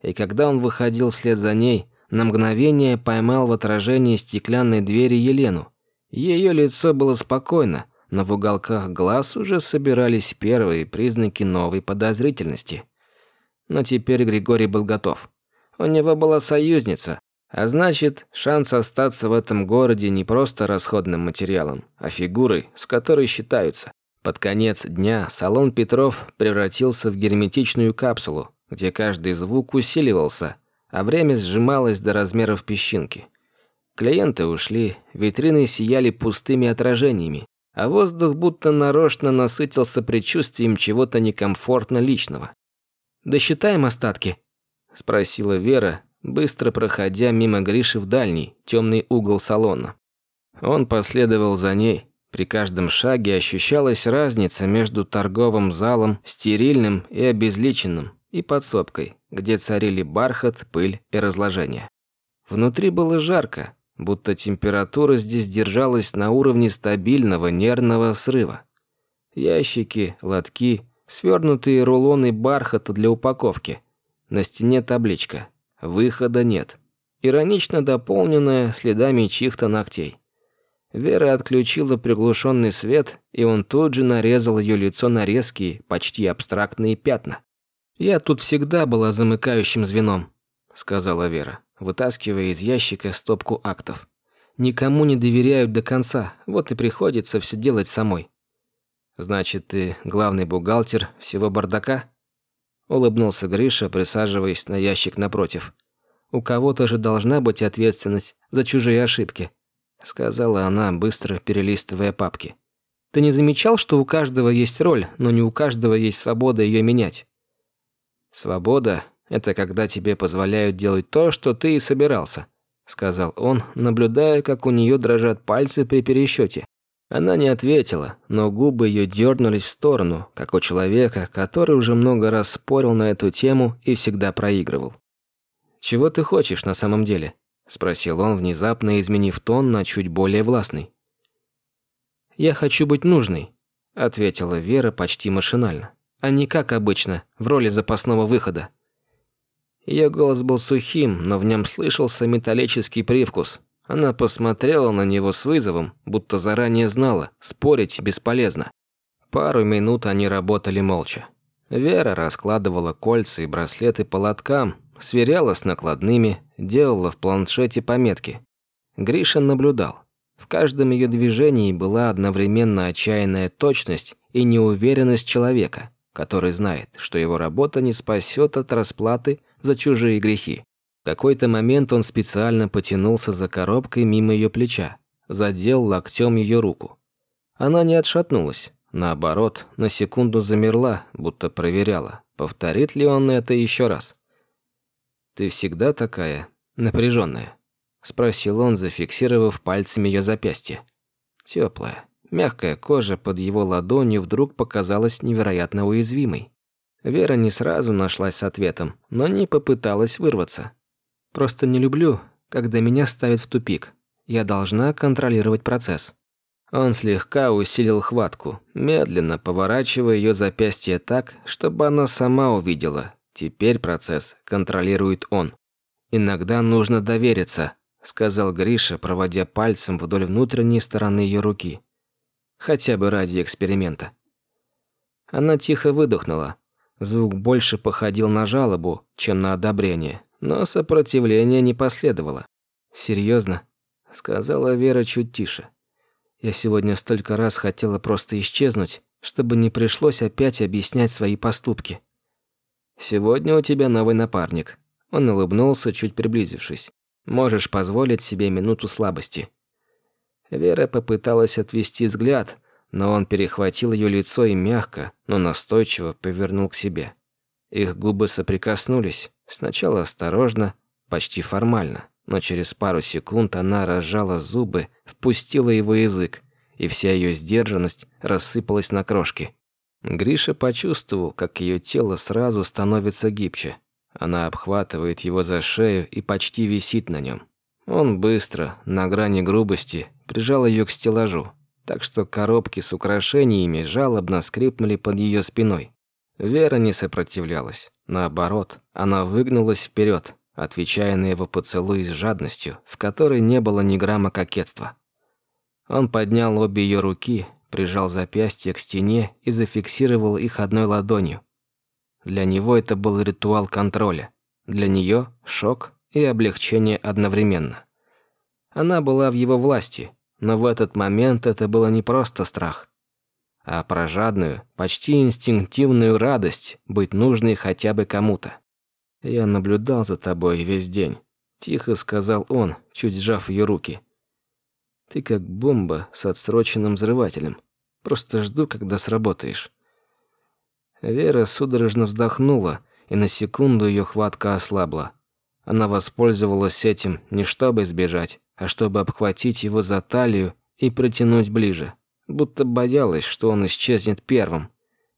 И когда он выходил вслед за ней, на мгновение поймал в отражении стеклянной двери Елену. Ее лицо было спокойно, но в уголках глаз уже собирались первые признаки новой подозрительности. Но теперь Григорий был готов. У него была союзница, а значит, шанс остаться в этом городе не просто расходным материалом, а фигурой, с которой считаются. Под конец дня салон Петров превратился в герметичную капсулу, где каждый звук усиливался, а время сжималось до размеров песчинки. Клиенты ушли, витрины сияли пустыми отражениями, а воздух будто нарочно насытился предчувствием чего-то некомфортно личного. «Досчитаем остатки?» – спросила Вера, быстро проходя мимо Гриши в дальний, темный угол салона. Он последовал за ней. При каждом шаге ощущалась разница между торговым залом, стерильным и обезличенным, и подсобкой, где царили бархат, пыль и разложение. Внутри было жарко, будто температура здесь держалась на уровне стабильного нервного срыва. Ящики, лотки, свернутые рулоны бархата для упаковки. На стене табличка «Выхода нет», иронично дополненная следами чьих-то ногтей. Вера отключила приглушенный свет, и он тут же нарезал ее лицо на резкие, почти абстрактные пятна. «Я тут всегда была замыкающим звеном», — сказала Вера вытаскивая из ящика стопку актов. «Никому не доверяют до конца, вот и приходится все делать самой». «Значит, ты главный бухгалтер всего бардака?» Улыбнулся Гриша, присаживаясь на ящик напротив. «У кого-то же должна быть ответственность за чужие ошибки», сказала она, быстро перелистывая папки. «Ты не замечал, что у каждого есть роль, но не у каждого есть свобода ее менять?» «Свобода это когда тебе позволяют делать то, что ты и собирался», — сказал он, наблюдая, как у нее дрожат пальцы при пересчете. Она не ответила, но губы ее дернулись в сторону, как у человека, который уже много раз спорил на эту тему и всегда проигрывал. «Чего ты хочешь на самом деле?» – спросил он, внезапно изменив тон на чуть более властный. «Я хочу быть нужной», – ответила Вера почти машинально, а не как обычно, в роли запасного выхода. Ее голос был сухим, но в нем слышался металлический привкус. Она посмотрела на него с вызовом, будто заранее знала, спорить бесполезно. Пару минут они работали молча. Вера раскладывала кольца и браслеты по лоткам, сверяла с накладными, делала в планшете пометки. Гришин наблюдал. В каждом ее движении была одновременно отчаянная точность и неуверенность человека, который знает, что его работа не спасет от расплаты за чужие грехи. В какой-то момент он специально потянулся за коробкой мимо ее плеча, задел локтем ее руку. Она не отшатнулась, наоборот, на секунду замерла, будто проверяла, повторит ли он это еще раз. «Ты всегда такая напряженная?» – спросил он, зафиксировав пальцами ее запястье. Теплая, мягкая кожа под его ладонью вдруг показалась невероятно уязвимой. Вера не сразу нашлась с ответом, но не попыталась вырваться. «Просто не люблю, когда меня ставят в тупик. Я должна контролировать процесс». Он слегка усилил хватку, медленно поворачивая ее запястье так, чтобы она сама увидела. Теперь процесс контролирует он. «Иногда нужно довериться», — сказал Гриша, проводя пальцем вдоль внутренней стороны ее руки. «Хотя бы ради эксперимента». Она тихо выдохнула, Звук больше походил на жалобу, чем на одобрение, но сопротивления не последовало. «Серьезно?» — сказала Вера чуть тише. «Я сегодня столько раз хотела просто исчезнуть, чтобы не пришлось опять объяснять свои поступки». «Сегодня у тебя новый напарник». Он улыбнулся, чуть приблизившись. «Можешь позволить себе минуту слабости». Вера попыталась отвести взгляд, но он перехватил ее лицо и мягко, но настойчиво повернул к себе. Их губы соприкоснулись, сначала осторожно, почти формально, но через пару секунд она разжала зубы, впустила его язык, и вся ее сдержанность рассыпалась на крошки. Гриша почувствовал, как ее тело сразу становится гибче. Она обхватывает его за шею и почти висит на нем. Он быстро, на грани грубости, прижал ее к стеллажу, так что коробки с украшениями жалобно скрипнули под ее спиной. Вера не сопротивлялась. Наоборот, она выгнулась вперед, отвечая на его поцелуй с жадностью, в которой не было ни грамма кокетства. Он поднял обе ее руки, прижал запястье к стене и зафиксировал их одной ладонью. Для него это был ритуал контроля. Для нее шок и облегчение одновременно. Она была в его власти, но в этот момент это было не просто страх, а про жадную, почти инстинктивную радость быть нужной хотя бы кому-то. «Я наблюдал за тобой весь день», – тихо сказал он, чуть сжав ее руки. «Ты как бомба с отсроченным взрывателем. Просто жду, когда сработаешь». Вера судорожно вздохнула, и на секунду ее хватка ослабла. Она воспользовалась этим не чтобы сбежать, а чтобы обхватить его за талию и протянуть ближе, будто боялась, что он исчезнет первым.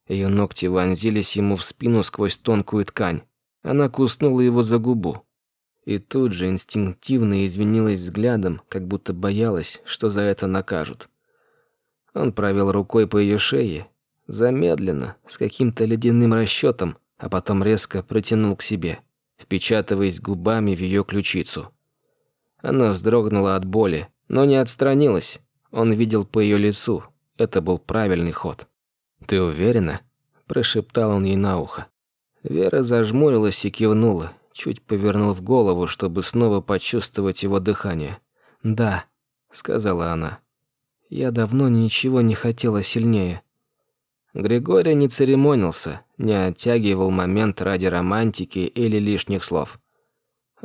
Ее ногти вонзились ему в спину сквозь тонкую ткань. Она куснула его за губу. И тут же инстинктивно извинилась взглядом, как будто боялась, что за это накажут. Он провел рукой по ее шее, замедленно, с каким-то ледяным расчетом, а потом резко протянул к себе, впечатываясь губами в ее ключицу. Она вздрогнула от боли, но не отстранилась. Он видел по ее лицу. Это был правильный ход. «Ты уверена?» – прошептал он ей на ухо. Вера зажмурилась и кивнула, чуть повернув голову, чтобы снова почувствовать его дыхание. «Да», — сказала она. «Я давно ничего не хотела сильнее». Григорий не церемонился, не оттягивал момент ради романтики или лишних слов.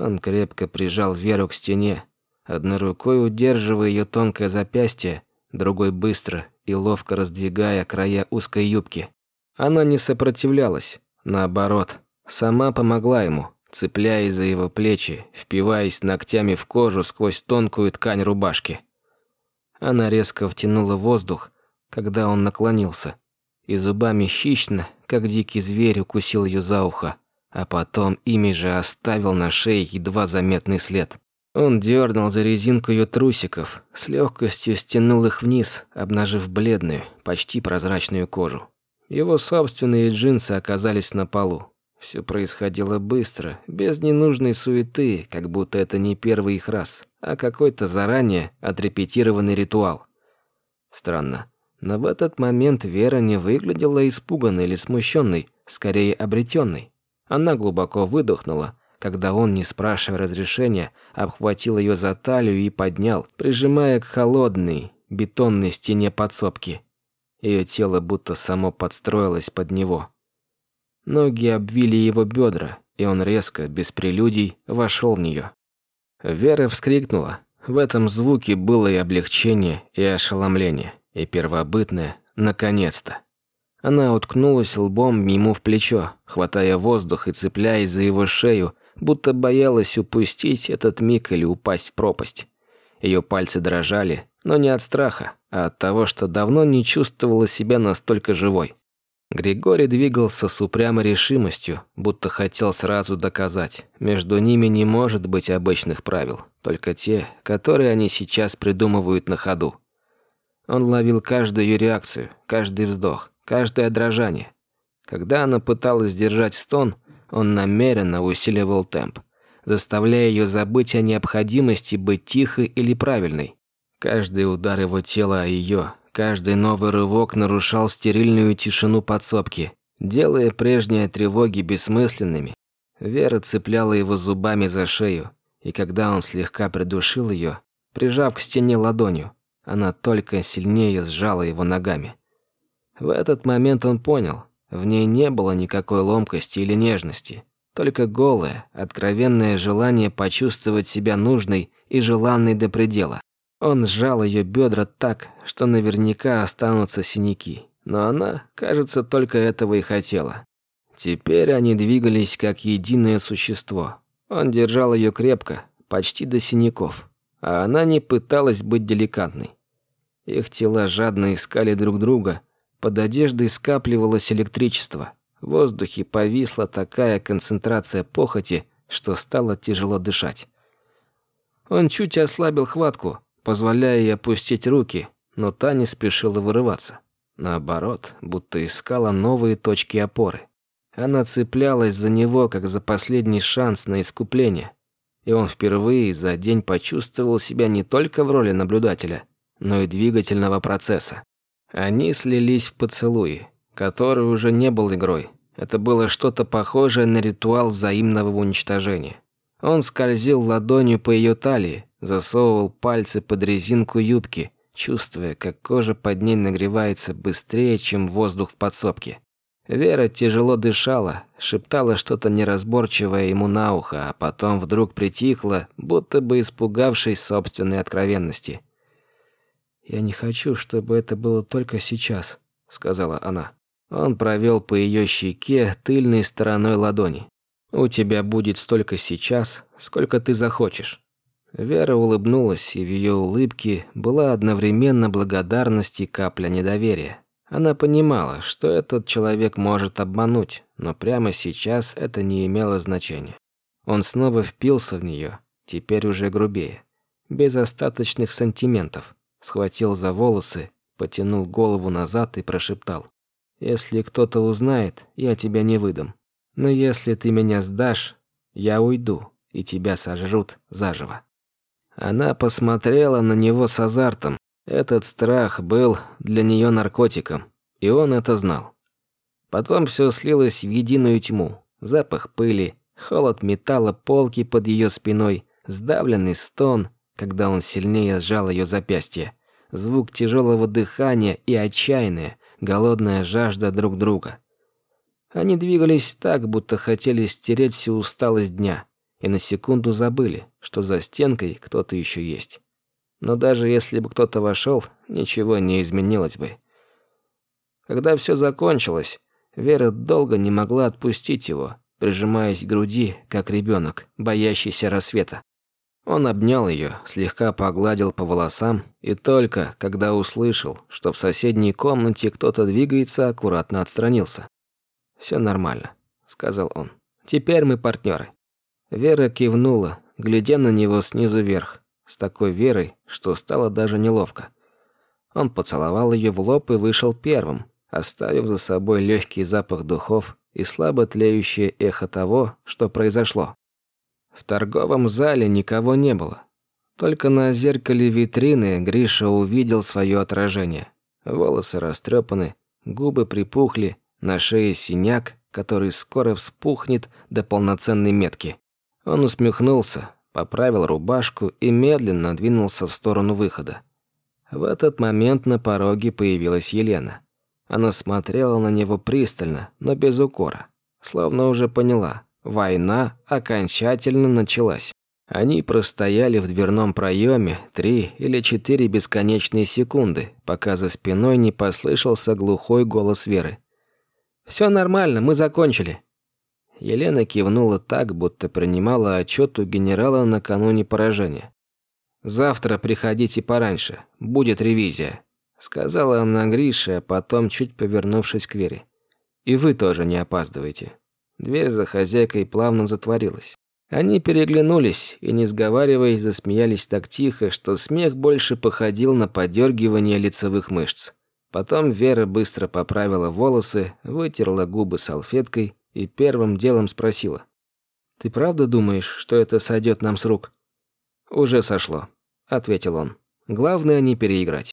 Он крепко прижал Веру к стене, одной рукой удерживая ее тонкое запястье, другой быстро и ловко раздвигая края узкой юбки. Она не сопротивлялась, Наоборот, сама помогла ему, цепляясь за его плечи, впиваясь ногтями в кожу сквозь тонкую ткань рубашки. Она резко втянула воздух, когда он наклонился, и зубами хищно, как дикий зверь, укусил ее за ухо, а потом ими же оставил на шее едва заметный след. Он дернул за резинку ее трусиков, с легкостью стянул их вниз, обнажив бледную, почти прозрачную кожу. Его собственные джинсы оказались на полу. Все происходило быстро, без ненужной суеты, как будто это не первый их раз, а какой-то заранее отрепетированный ритуал. Странно, но в этот момент Вера не выглядела испуганной или смущенной, скорее обретенной. Она глубоко выдохнула, когда он, не спрашивая разрешения, обхватил ее за талию и поднял, прижимая к холодной, бетонной стене подсобки. Ее тело будто само подстроилось под него. Ноги обвили его бедра, и он резко, без прелюдий, вошел в нее. Вера вскрикнула. В этом звуке было и облегчение, и ошеломление, и первобытное «наконец-то». Она уткнулась лбом ему в плечо, хватая воздух и цепляясь за его шею, будто боялась упустить этот миг или упасть в пропасть. Ее пальцы дрожали, но не от страха, а от того, что давно не чувствовала себя настолько живой. Григорий двигался с упрямой решимостью, будто хотел сразу доказать. Между ними не может быть обычных правил, только те, которые они сейчас придумывают на ходу. Он ловил каждую ее реакцию, каждый вздох, каждое дрожание. Когда она пыталась сдержать стон, он намеренно усиливал темп, заставляя ее забыть о необходимости быть тихой или правильной. Каждый удар его тела о ее, каждый новый рывок нарушал стерильную тишину подсобки, делая прежние тревоги бессмысленными. Вера цепляла его зубами за шею, и когда он слегка придушил ее, прижав к стене ладонью, она только сильнее сжала его ногами. В этот момент он понял, в ней не было никакой ломкости или нежности, только голое, откровенное желание почувствовать себя нужной и желанной до предела. Он сжал ее бедра так, что наверняка останутся синяки. Но она, кажется, только этого и хотела. Теперь они двигались как единое существо. Он держал ее крепко, почти до синяков. А она не пыталась быть деликатной. Их тела жадно искали друг друга, Под одеждой скапливалось электричество. В воздухе повисла такая концентрация похоти, что стало тяжело дышать. Он чуть ослабил хватку, позволяя ей опустить руки, но та не спешила вырываться. Наоборот, будто искала новые точки опоры. Она цеплялась за него, как за последний шанс на искупление. И он впервые за день почувствовал себя не только в роли наблюдателя, но и двигательного процесса. Они слились в поцелуи, который уже не был игрой. Это было что-то похожее на ритуал взаимного уничтожения. Он скользил ладонью по ее талии, засовывал пальцы под резинку юбки, чувствуя, как кожа под ней нагревается быстрее, чем воздух в подсобке. Вера тяжело дышала, шептала что-то неразборчивое ему на ухо, а потом вдруг притихла, будто бы испугавшись собственной откровенности. «Я не хочу, чтобы это было только сейчас», — сказала она. Он провел по ее щеке тыльной стороной ладони. «У тебя будет столько сейчас, сколько ты захочешь». Вера улыбнулась, и в ее улыбке была одновременно благодарность и капля недоверия. Она понимала, что этот человек может обмануть, но прямо сейчас это не имело значения. Он снова впился в нее, теперь уже грубее, без остаточных сантиментов, схватил за волосы, потянул голову назад и прошептал. «Если кто-то узнает, я тебя не выдам. Но если ты меня сдашь, я уйду, и тебя сожрут заживо». Она посмотрела на него с азартом, этот страх был для нее наркотиком, и он это знал. Потом все слилось в единую тьму. Запах пыли, холод металла полки под ее спиной, сдавленный стон, когда он сильнее сжал ее запястье, звук тяжелого дыхания и отчаянная, голодная жажда друг друга. Они двигались так, будто хотели стереть всю усталость дня, и на секунду забыли, что за стенкой кто-то еще есть. Но даже если бы кто-то вошел, ничего не изменилось бы. Когда все закончилось, Вера долго не могла отпустить его, прижимаясь к груди, как ребенок, боящийся рассвета. Он обнял ее, слегка погладил по волосам, и только, когда услышал, что в соседней комнате кто-то двигается, аккуратно отстранился. «Все нормально», — сказал он. «Теперь мы партнеры». Вера кивнула, глядя на него снизу вверх с такой верой, что стало даже неловко. Он поцеловал ее в лоб и вышел первым, оставив за собой легкий запах духов и слабо тлеющее эхо того, что произошло. В торговом зале никого не было. Только на зеркале витрины Гриша увидел свое отражение. Волосы растрепаны, губы припухли, на шее синяк, который скоро вспухнет до полноценной метки. Он усмехнулся, поправил рубашку и медленно двинулся в сторону выхода. В этот момент на пороге появилась Елена. Она смотрела на него пристально, но без укора. Словно уже поняла, война окончательно началась. Они простояли в дверном проеме три или четыре бесконечные секунды, пока за спиной не послышался глухой голос Веры. «Все нормально, мы закончили». Елена кивнула так, будто принимала отчет у генерала накануне поражения. «Завтра приходите пораньше, будет ревизия», — сказала она Грише, а потом, чуть повернувшись к Вере. «И вы тоже не опаздывайте». Дверь за хозяйкой плавно затворилась. Они переглянулись и, не сговариваясь, засмеялись так тихо, что смех больше походил на подергивание лицевых мышц. Потом Вера быстро поправила волосы, вытерла губы салфеткой и первым делом спросила. «Ты правда думаешь, что это сойдет нам с рук?» «Уже сошло», — ответил он. «Главное не переиграть».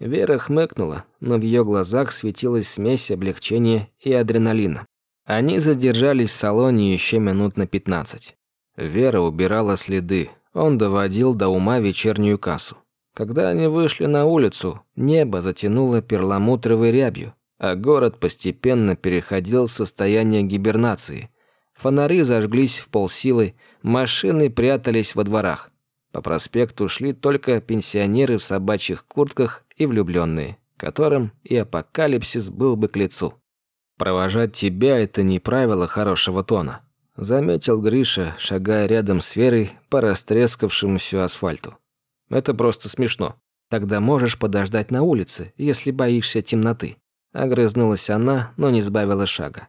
Вера хмыкнула, но в ее глазах светилась смесь облегчения и адреналина. Они задержались в салоне еще минут на пятнадцать. Вера убирала следы, он доводил до ума вечернюю кассу. Когда они вышли на улицу, небо затянуло перламутровой рябью, а город постепенно переходил в состояние гибернации. Фонари зажглись в полсилы, машины прятались во дворах. По проспекту шли только пенсионеры в собачьих куртках и влюбленные, которым и апокалипсис был бы к лицу. «Провожать тебя – это не правило хорошего тона», – заметил Гриша, шагая рядом с Верой по растрескавшемуся асфальту. «Это просто смешно. Тогда можешь подождать на улице, если боишься темноты». Огрызнулась она, но не сбавила шага.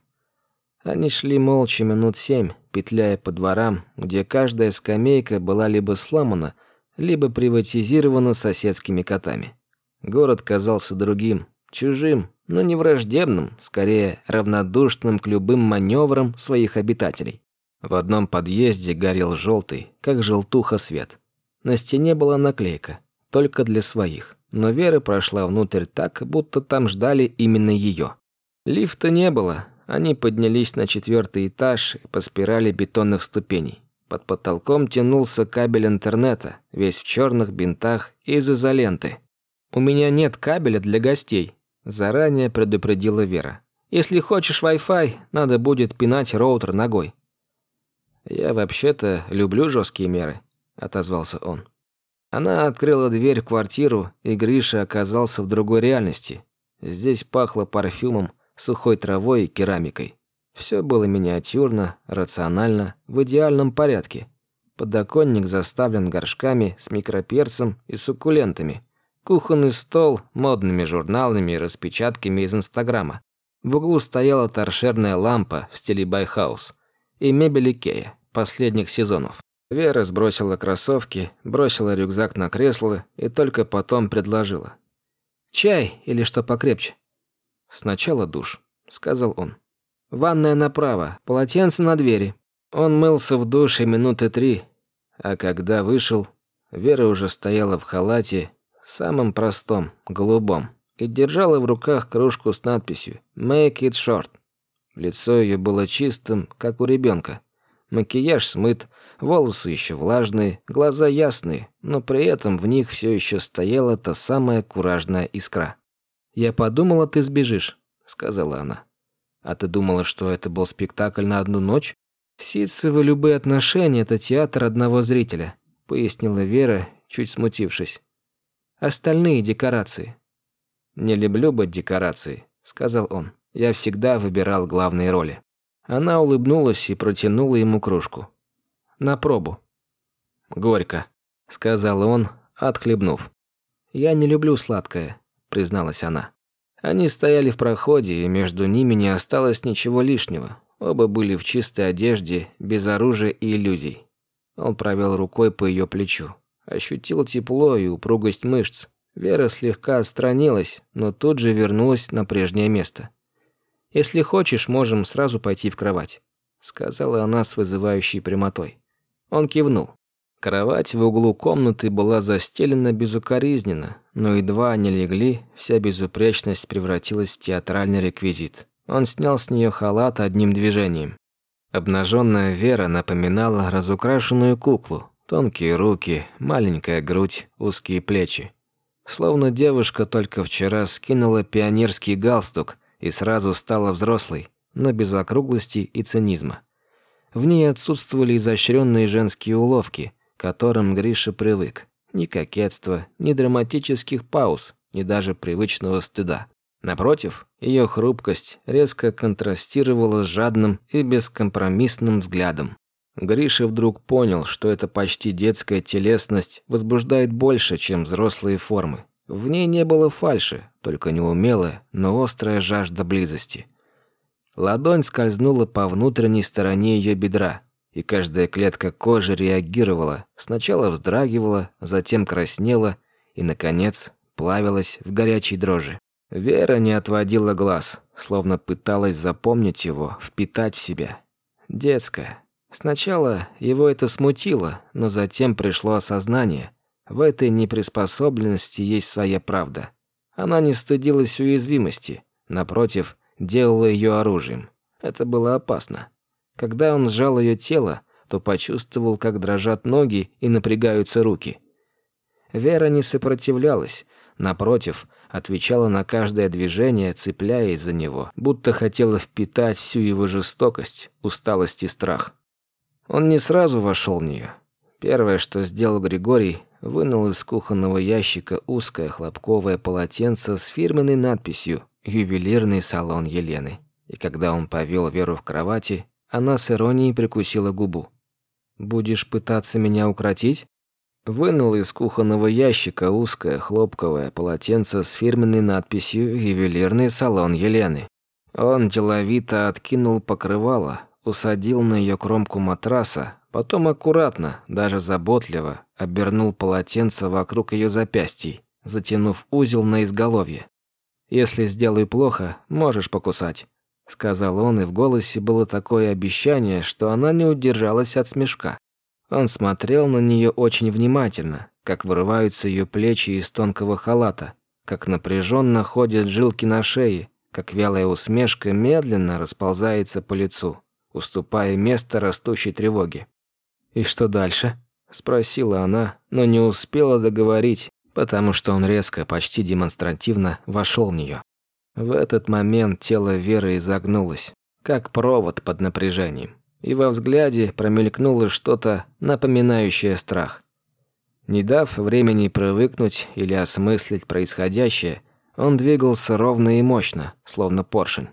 Они шли молча минут семь, петляя по дворам, где каждая скамейка была либо сломана, либо приватизирована соседскими котами. Город казался другим, чужим, но не враждебным, скорее равнодушным к любым маневрам своих обитателей. В одном подъезде горел желтый, как желтуха свет. На стене была наклейка, только для своих, но Вера прошла внутрь так, будто там ждали именно ее. Лифта не было, они поднялись на четвертый этаж по спирали бетонных ступеней. Под потолком тянулся кабель интернета, весь в черных бинтах из изоленты. «У меня нет кабеля для гостей», – заранее предупредила Вера. «Если хочешь Wi-Fi, надо будет пинать роутер ногой». «Я вообще-то люблю жесткие меры», – отозвался он. Она открыла дверь в квартиру, и Гриша оказался в другой реальности. Здесь пахло парфюмом, сухой травой и керамикой. Все было миниатюрно, рационально, в идеальном порядке. Подоконник заставлен горшками с микроперцем и суккулентами. Кухонный стол модными журналами и распечатками из Инстаграма. В углу стояла торшерная лампа в стиле Баухаус и мебель Икея последних сезонов. Вера сбросила кроссовки, бросила рюкзак на кресло и только потом предложила. «Чай или что покрепче?» «Сначала душ», — сказал он. «Ванная направо, полотенце на двери». Он мылся в душе минуты три, а когда вышел, Вера уже стояла в халате, самом простом, голубом, и держала в руках кружку с надписью «Make it short». Лицо ее было чистым, как у ребенка. Макияж смыт, волосы еще влажные, глаза ясные, но при этом в них все еще стояла та самая куражная искра. «Я подумала, ты сбежишь», — сказала она. «А ты думала, что это был спектакль на одну ночь?» «Ситцевы любые отношения — это театр одного зрителя», — пояснила Вера, чуть смутившись. «Остальные декорации». «Не люблю быть декорацией», — сказал он. «Я всегда выбирал главные роли». Она улыбнулась и протянула ему кружку. «На пробу». «Горько», — сказал он, отхлебнув. «Я не люблю сладкое призналась она. Они стояли в проходе, и между ними не осталось ничего лишнего. Оба были в чистой одежде, без оружия и иллюзий. Он провел рукой по ее плечу. Ощутил тепло и упругость мышц. Вера слегка отстранилась, но тут же вернулась на прежнее место. «Если хочешь, можем сразу пойти в кровать», — сказала она с вызывающей прямотой. Он кивнул. Кровать в углу комнаты была застелена безукоризненно, но едва они легли, вся безупречность превратилась в театральный реквизит. Он снял с нее халат одним движением. Обнаженная Вера напоминала разукрашенную куклу. Тонкие руки, маленькая грудь, узкие плечи. Словно девушка только вчера скинула пионерский галстук и сразу стала взрослой, но без округлости и цинизма. В ней отсутствовали изощренные женские уловки – к которым Гриша привык. Ни кокетства, ни драматических пауз, ни даже привычного стыда. Напротив, ее хрупкость резко контрастировала с жадным и бескомпромиссным взглядом. Гриша вдруг понял, что эта почти детская телесность возбуждает больше, чем взрослые формы. В ней не было фальши, только неумелая, но острая жажда близости. Ладонь скользнула по внутренней стороне ее бедра, и каждая клетка кожи реагировала, сначала вздрагивала, затем краснела и, наконец, плавилась в горячей дрожи. Вера не отводила глаз, словно пыталась запомнить его, впитать в себя. Детская. Сначала его это смутило, но затем пришло осознание. В этой неприспособленности есть своя правда. Она не стыдилась уязвимости, напротив, делала ее оружием. Это было опасно. Когда он сжал ее тело, то почувствовал, как дрожат ноги и напрягаются руки. Вера не сопротивлялась, напротив, отвечала на каждое движение, цепляясь за него, будто хотела впитать всю его жестокость, усталость и страх. Он не сразу вошел в нее. Первое, что сделал Григорий, вынул из кухонного ящика узкое хлопковое полотенце с фирменной надписью «Ювелирный салон Елены». И когда он повел Веру в кровати, она с иронией прикусила губу. «Будешь пытаться меня укротить?» вынул из кухонного ящика узкое хлопковое полотенце с фирменной надписью «Ювелирный салон Елены». Он деловито откинул покрывало, усадил на ее кромку матраса, потом аккуратно, даже заботливо, обернул полотенце вокруг ее запястий, затянув узел на изголовье. «Если сделаю плохо, можешь покусать», — сказал он, и в голосе было такое обещание, что она не удержалась от смешка. Он смотрел на нее очень внимательно, как вырываются ее плечи из тонкого халата, как напряженно ходят жилки на шее, как вялая усмешка медленно расползается по лицу, уступая место растущей тревоге. «И что дальше?» – спросила она, но не успела договорить, потому что он резко, почти демонстративно вошел в нее. В этот момент тело Веры изогнулось, как провод под напряжением и во взгляде промелькнуло что-то, напоминающее страх. Не дав времени привыкнуть или осмыслить происходящее, он двигался ровно и мощно, словно поршень.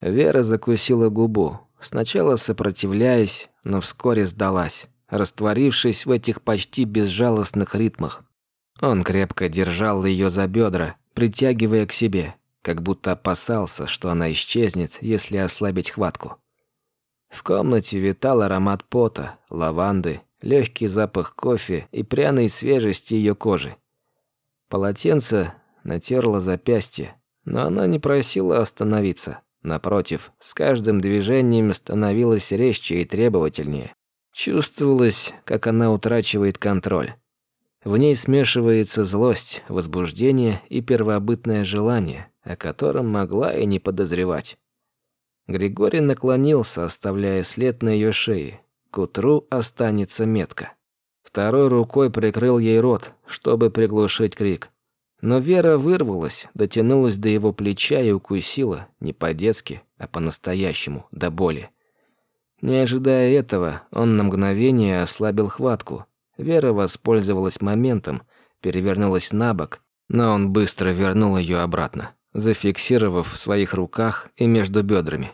Вера закусила губу, сначала сопротивляясь, но вскоре сдалась, растворившись в этих почти безжалостных ритмах. Он крепко держал ее за бедра, притягивая к себе, как будто опасался, что она исчезнет, если ослабить хватку. В комнате витал аромат пота, лаванды, легкий запах кофе и пряной свежести ее кожи. Полотенце натерло запястье, но она не просила остановиться. Напротив, с каждым движением становилось резче и требовательнее. Чувствовалось, как она утрачивает контроль. В ней смешивается злость, возбуждение и первобытное желание, о котором могла и не подозревать. Григорий наклонился, оставляя след на ее шее. К утру останется метка. Второй рукой прикрыл ей рот, чтобы приглушить крик. Но Вера вырвалась, дотянулась до его плеча и укусила, не по-детски, а по-настоящему, до боли. Не ожидая этого, он на мгновение ослабил хватку. Вера воспользовалась моментом, перевернулась на бок, но он быстро вернул ее обратно, зафиксировав в своих руках и между бедрами.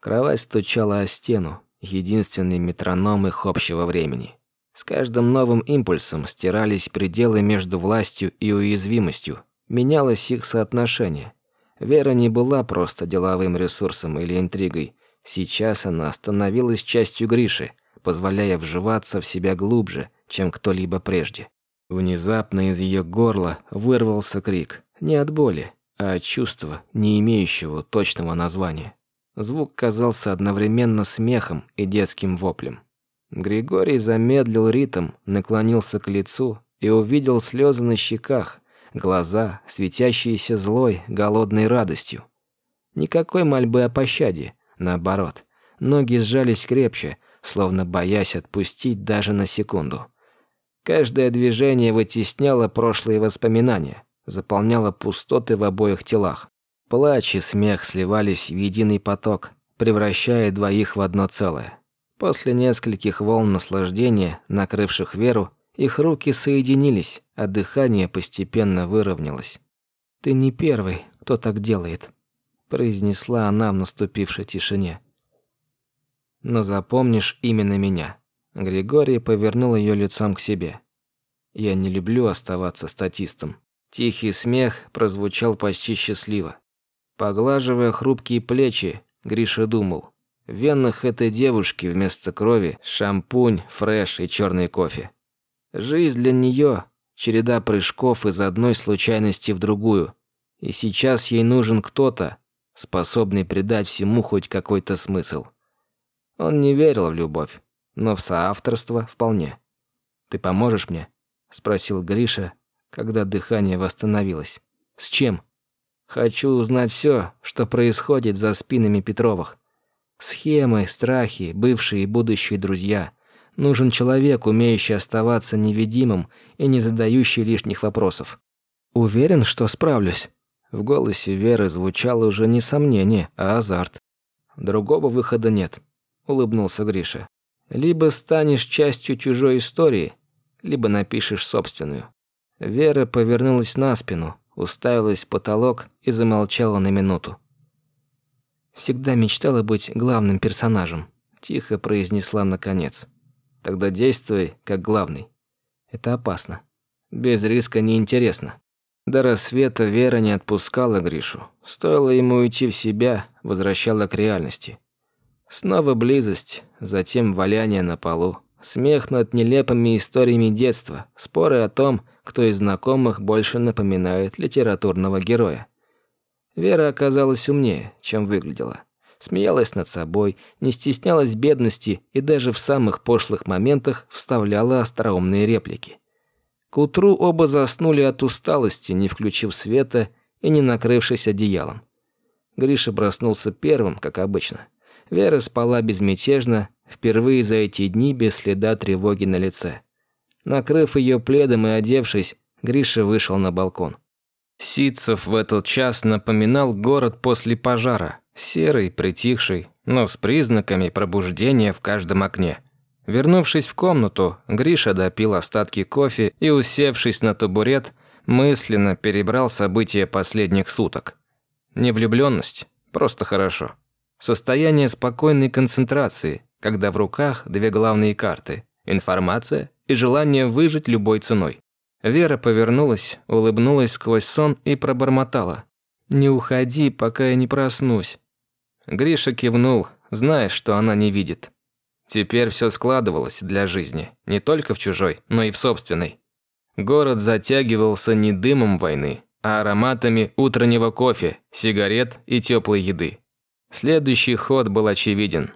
Кровать стучала о стену, единственный метроном их общего времени. С каждым новым импульсом стирались пределы между властью и уязвимостью, менялось их соотношение. Вера не была просто деловым ресурсом или интригой. Сейчас она становилась частью Гриши, позволяя вживаться в себя глубже, чем кто-либо прежде. Внезапно из ее горла вырвался крик. Не от боли, а от чувства, не имеющего точного названия. Звук казался одновременно смехом и детским воплем. Григорий замедлил ритм, наклонился к лицу и увидел слезы на щеках, глаза, светящиеся злой, голодной радостью. Никакой мольбы о пощаде, наоборот. Ноги сжались крепче, словно боясь отпустить даже на секунду. Каждое движение вытесняло прошлые воспоминания, заполняло пустоты в обоих телах. Плач и смех сливались в единый поток, превращая двоих в одно целое. После нескольких волн наслаждения, накрывших Веру, их руки соединились, а дыхание постепенно выровнялось. «Ты не первый, кто так делает», – произнесла она в наступившей тишине. «Но запомнишь именно меня». Григорий повернул ее лицом к себе. «Я не люблю оставаться статистом». Тихий смех прозвучал почти счастливо. Поглаживая хрупкие плечи, Гриша думал. В венах этой девушки вместо крови шампунь, фреш и черный кофе. Жизнь для нее – череда прыжков из одной случайности в другую. И сейчас ей нужен кто-то, способный придать всему хоть какой-то смысл. Он не верил в любовь, но в соавторство вполне. «Ты поможешь мне?» – спросил Гриша, когда дыхание восстановилось. «С чем?» Хочу узнать все, что происходит за спинами Петровых. Схемы, страхи, бывшие и будущие друзья. Нужен человек, умеющий оставаться невидимым и не задающий лишних вопросов. Уверен, что справлюсь. В голосе Веры звучало уже не сомнение, а азарт. Другого выхода нет, улыбнулся Гриша. Либо станешь частью чужой истории, либо напишешь собственную. Вера повернулась на спину, уставилась в потолок и замолчала на минуту. «Всегда мечтала быть главным персонажем», – тихо произнесла наконец. «Тогда действуй как главный». Это опасно. Без риска неинтересно. До рассвета Вера не отпускала Гришу. Стоило ему уйти в себя, возвращала к реальности. Снова близость, затем валяние на полу. Смех над нелепыми историями детства, споры о том, кто из знакомых больше напоминает литературного героя. Вера оказалась умнее, чем выглядела. Смеялась над собой, не стеснялась бедности и даже в самых пошлых моментах вставляла остроумные реплики. К утру оба заснули от усталости, не включив света и не накрывшись одеялом. Гриша проснулся первым, как обычно. Вера спала безмятежно, впервые за эти дни без следа тревоги на лице. Накрыв ее пледом и одевшись, Гриша вышел на балкон. Ситцев в этот час напоминал город после пожара, серый, притихший, но с признаками пробуждения в каждом окне. Вернувшись в комнату, Гриша допил остатки кофе и, усевшись на табурет, мысленно перебрал события последних суток. Невлюбленность – просто хорошо. Состояние спокойной концентрации, когда в руках две главные карты – информация и желание выжить любой ценой. Вера повернулась, улыбнулась сквозь сон и пробормотала. «Не уходи, пока я не проснусь». Гриша кивнул, зная, что она не видит. Теперь все складывалось для жизни, не только в чужой, но и в собственной. Город затягивался не дымом войны, а ароматами утреннего кофе, сигарет и теплой еды. Следующий ход был очевиден.